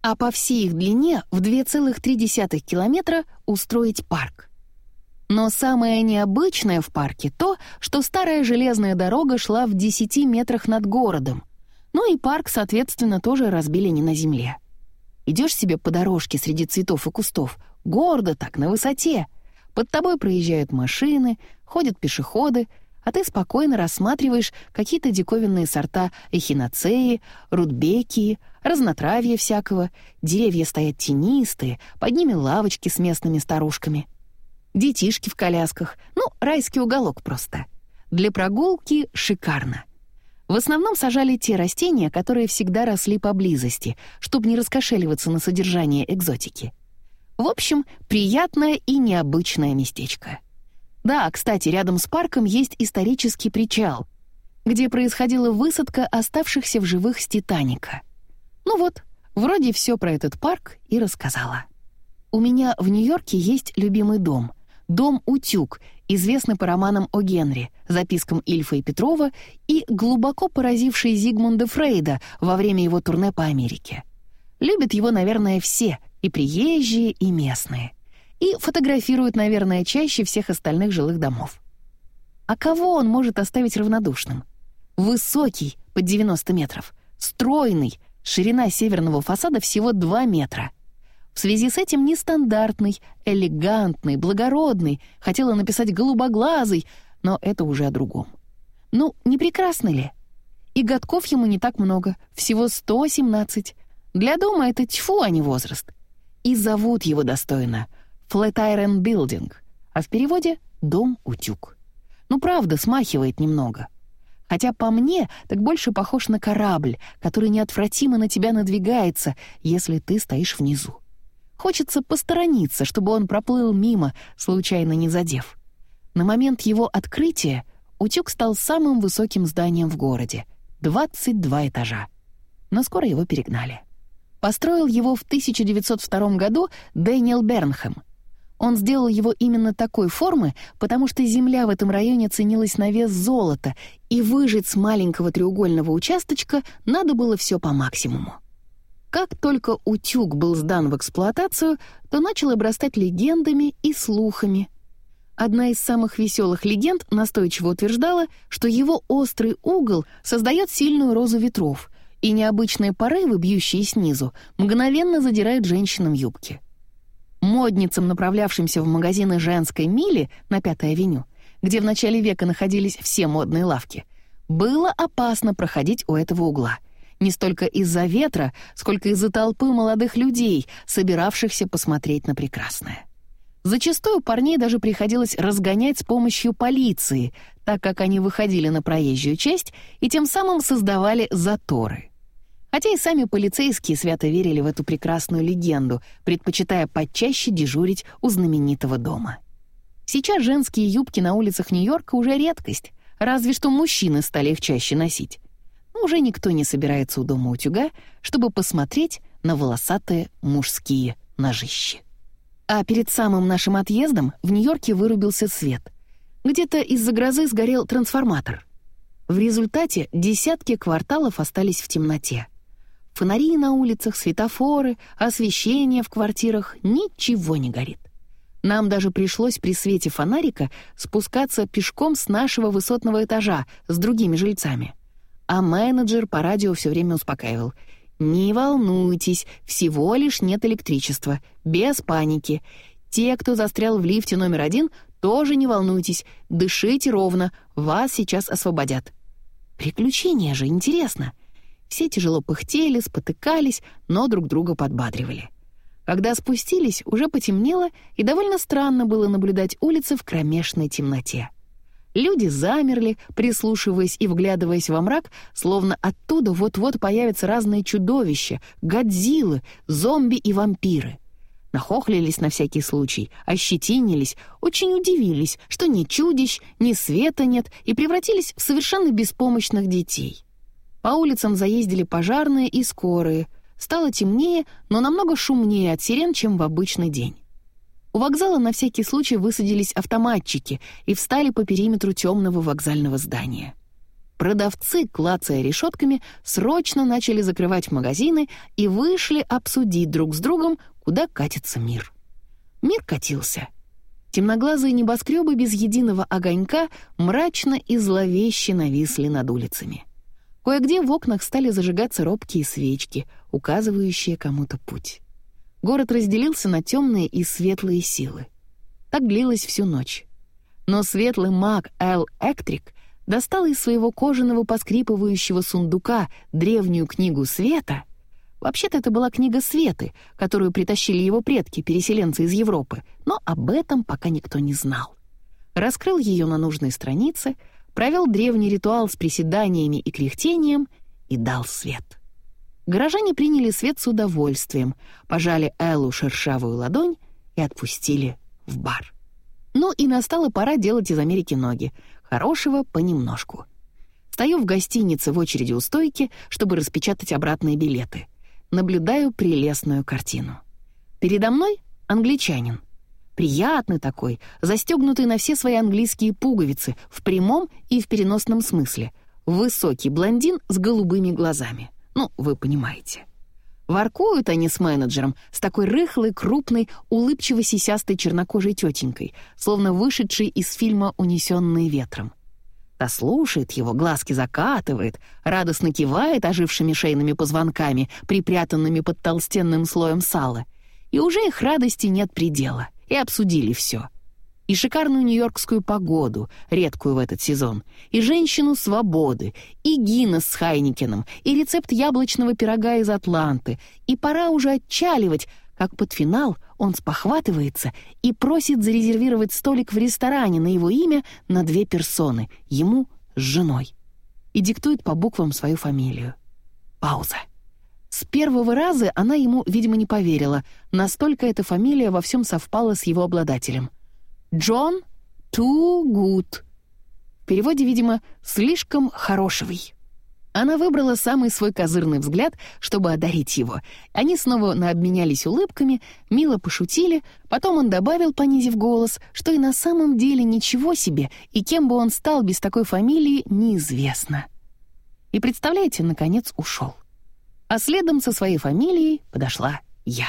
а по всей их длине в 2,3 километра устроить парк. Но самое необычное в парке то, что старая железная дорога шла в 10 метрах над городом. Ну и парк, соответственно, тоже разбили не на земле. Идешь себе по дорожке среди цветов и кустов, гордо так, на высоте. Под тобой проезжают машины, ходят пешеходы, а ты спокойно рассматриваешь какие-то диковинные сорта эхиноцеи, рудбекии, разнотравья всякого, деревья стоят тенистые, под ними лавочки с местными старушками. Детишки в колясках, ну, райский уголок просто. Для прогулки шикарно. В основном сажали те растения, которые всегда росли поблизости, чтобы не раскошеливаться на содержание экзотики. В общем, приятное и необычное местечко. Да, кстати, рядом с парком есть исторический причал, где происходила высадка оставшихся в живых с «Титаника». Ну вот, вроде все про этот парк и рассказала. У меня в Нью-Йорке есть любимый дом. Дом «Утюг», известный по романам о Генри, запискам Ильфа и Петрова и глубоко поразивший Зигмунда Фрейда во время его турне по Америке. Любят его, наверное, все, и приезжие, и местные. И фотографируют, наверное, чаще всех остальных жилых домов. А кого он может оставить равнодушным? Высокий, под 90 метров, стройный, Ширина северного фасада всего 2 метра. В связи с этим нестандартный, элегантный, благородный, хотела написать голубоглазый, но это уже о другом. Ну, не прекрасно ли? И годков ему не так много, всего 117. Для дома это тьфу, а не возраст. И зовут его достойно Flatiron Building, а в переводе «дом-утюг». Ну, правда, смахивает немного — Хотя по мне, так больше похож на корабль, который неотвратимо на тебя надвигается, если ты стоишь внизу. Хочется посторониться, чтобы он проплыл мимо, случайно не задев. На момент его открытия утюг стал самым высоким зданием в городе — 22 этажа. Но скоро его перегнали. Построил его в 1902 году Дэниел Бернхэм — он сделал его именно такой формы, потому что земля в этом районе ценилась на вес золота, и выжить с маленького треугольного участочка надо было все по максимуму. Как только утюг был сдан в эксплуатацию, то начал обрастать легендами и слухами. Одна из самых веселых легенд настойчиво утверждала, что его острый угол создает сильную розу ветров, и необычные порывы, бьющие снизу, мгновенно задирают женщинам юбки. Модницам, направлявшимся в магазины женской мили на Пятой авеню, где в начале века находились все модные лавки, Было опасно проходить у этого угла. Не столько из-за ветра, сколько из-за толпы молодых людей, собиравшихся посмотреть на прекрасное. Зачастую парней даже приходилось разгонять с помощью полиции, так как они выходили на проезжую часть и тем самым создавали заторы. Хотя и сами полицейские свято верили в эту прекрасную легенду, предпочитая почаще дежурить у знаменитого дома. Сейчас женские юбки на улицах Нью-Йорка уже редкость, разве что мужчины стали их чаще носить. Но уже никто не собирается у дома утюга, чтобы посмотреть на волосатые мужские ножищи. А перед самым нашим отъездом в Нью-Йорке вырубился свет. Где-то из-за грозы сгорел трансформатор. В результате десятки кварталов остались в темноте. Фонари на улицах, светофоры, освещение в квартирах — ничего не горит. Нам даже пришлось при свете фонарика спускаться пешком с нашего высотного этажа с другими жильцами. А менеджер по радио все время успокаивал — «Не волнуйтесь, всего лишь нет электричества, без паники. Те, кто застрял в лифте номер один, тоже не волнуйтесь, дышите ровно, вас сейчас освободят». Приключения же, интересно. Все тяжело пыхтели, спотыкались, но друг друга подбадривали. Когда спустились, уже потемнело, и довольно странно было наблюдать улицы в кромешной темноте. Люди замерли, прислушиваясь и вглядываясь во мрак, словно оттуда вот-вот появятся разные чудовища, годзиллы, зомби и вампиры. Нахохлились на всякий случай, ощетинились, очень удивились, что ни чудищ, ни света нет, и превратились в совершенно беспомощных детей. По улицам заездили пожарные и скорые. Стало темнее, но намного шумнее от сирен, чем в обычный день. У вокзала на всякий случай высадились автоматчики и встали по периметру темного вокзального здания. Продавцы, клацая решетками, срочно начали закрывать магазины и вышли обсудить друг с другом, куда катится мир. Мир катился. Темноглазые небоскребы без единого огонька мрачно и зловеще нависли над улицами. Кое-где в окнах стали зажигаться робкие свечки, указывающие кому-то путь. Город разделился на темные и светлые силы. Так длилось всю ночь. Но светлый маг Эл Эктрик достал из своего кожаного поскрипывающего сундука древнюю книгу света. Вообще-то это была книга Светы, которую притащили его предки, переселенцы из Европы, но об этом пока никто не знал. Раскрыл ее на нужной странице, провел древний ритуал с приседаниями и кряхтением и дал свет. Горожане приняли свет с удовольствием, пожали Эллу шершавую ладонь и отпустили в бар. Ну и настала пора делать из Америки ноги. Хорошего понемножку. Стою в гостинице в очереди у стойки, чтобы распечатать обратные билеты. Наблюдаю прелестную картину. Передо мной англичанин. Приятный такой, застегнутый на все свои английские пуговицы, в прямом и в переносном смысле. Высокий блондин с голубыми глазами. Ну, вы понимаете. Воркуют они с менеджером, с такой рыхлой, крупной, улыбчиво-сисястой чернокожей тетенькой, словно вышедшей из фильма «Унесенные ветром». Та слушает его, глазки закатывает, радостно кивает ожившими шейными позвонками, припрятанными под толстенным слоем сала. И уже их радости нет предела, и обсудили все — и шикарную нью-йоркскую погоду, редкую в этот сезон, и женщину свободы, и Гиннес с Хайникеном, и рецепт яблочного пирога из Атланты, и пора уже отчаливать, как под финал он спохватывается и просит зарезервировать столик в ресторане на его имя на две персоны, ему с женой, и диктует по буквам свою фамилию. Пауза. С первого раза она ему, видимо, не поверила, настолько эта фамилия во всем совпала с его обладателем — Джон Too Good. В переводе, видимо, «слишком хорошевый». Она выбрала самый свой козырный взгляд, чтобы одарить его. Они снова наобменялись улыбками, мило пошутили, потом он добавил, понизив голос, что и на самом деле ничего себе, и кем бы он стал без такой фамилии, неизвестно. И представляете, наконец ушел. А следом со своей фамилией подошла я.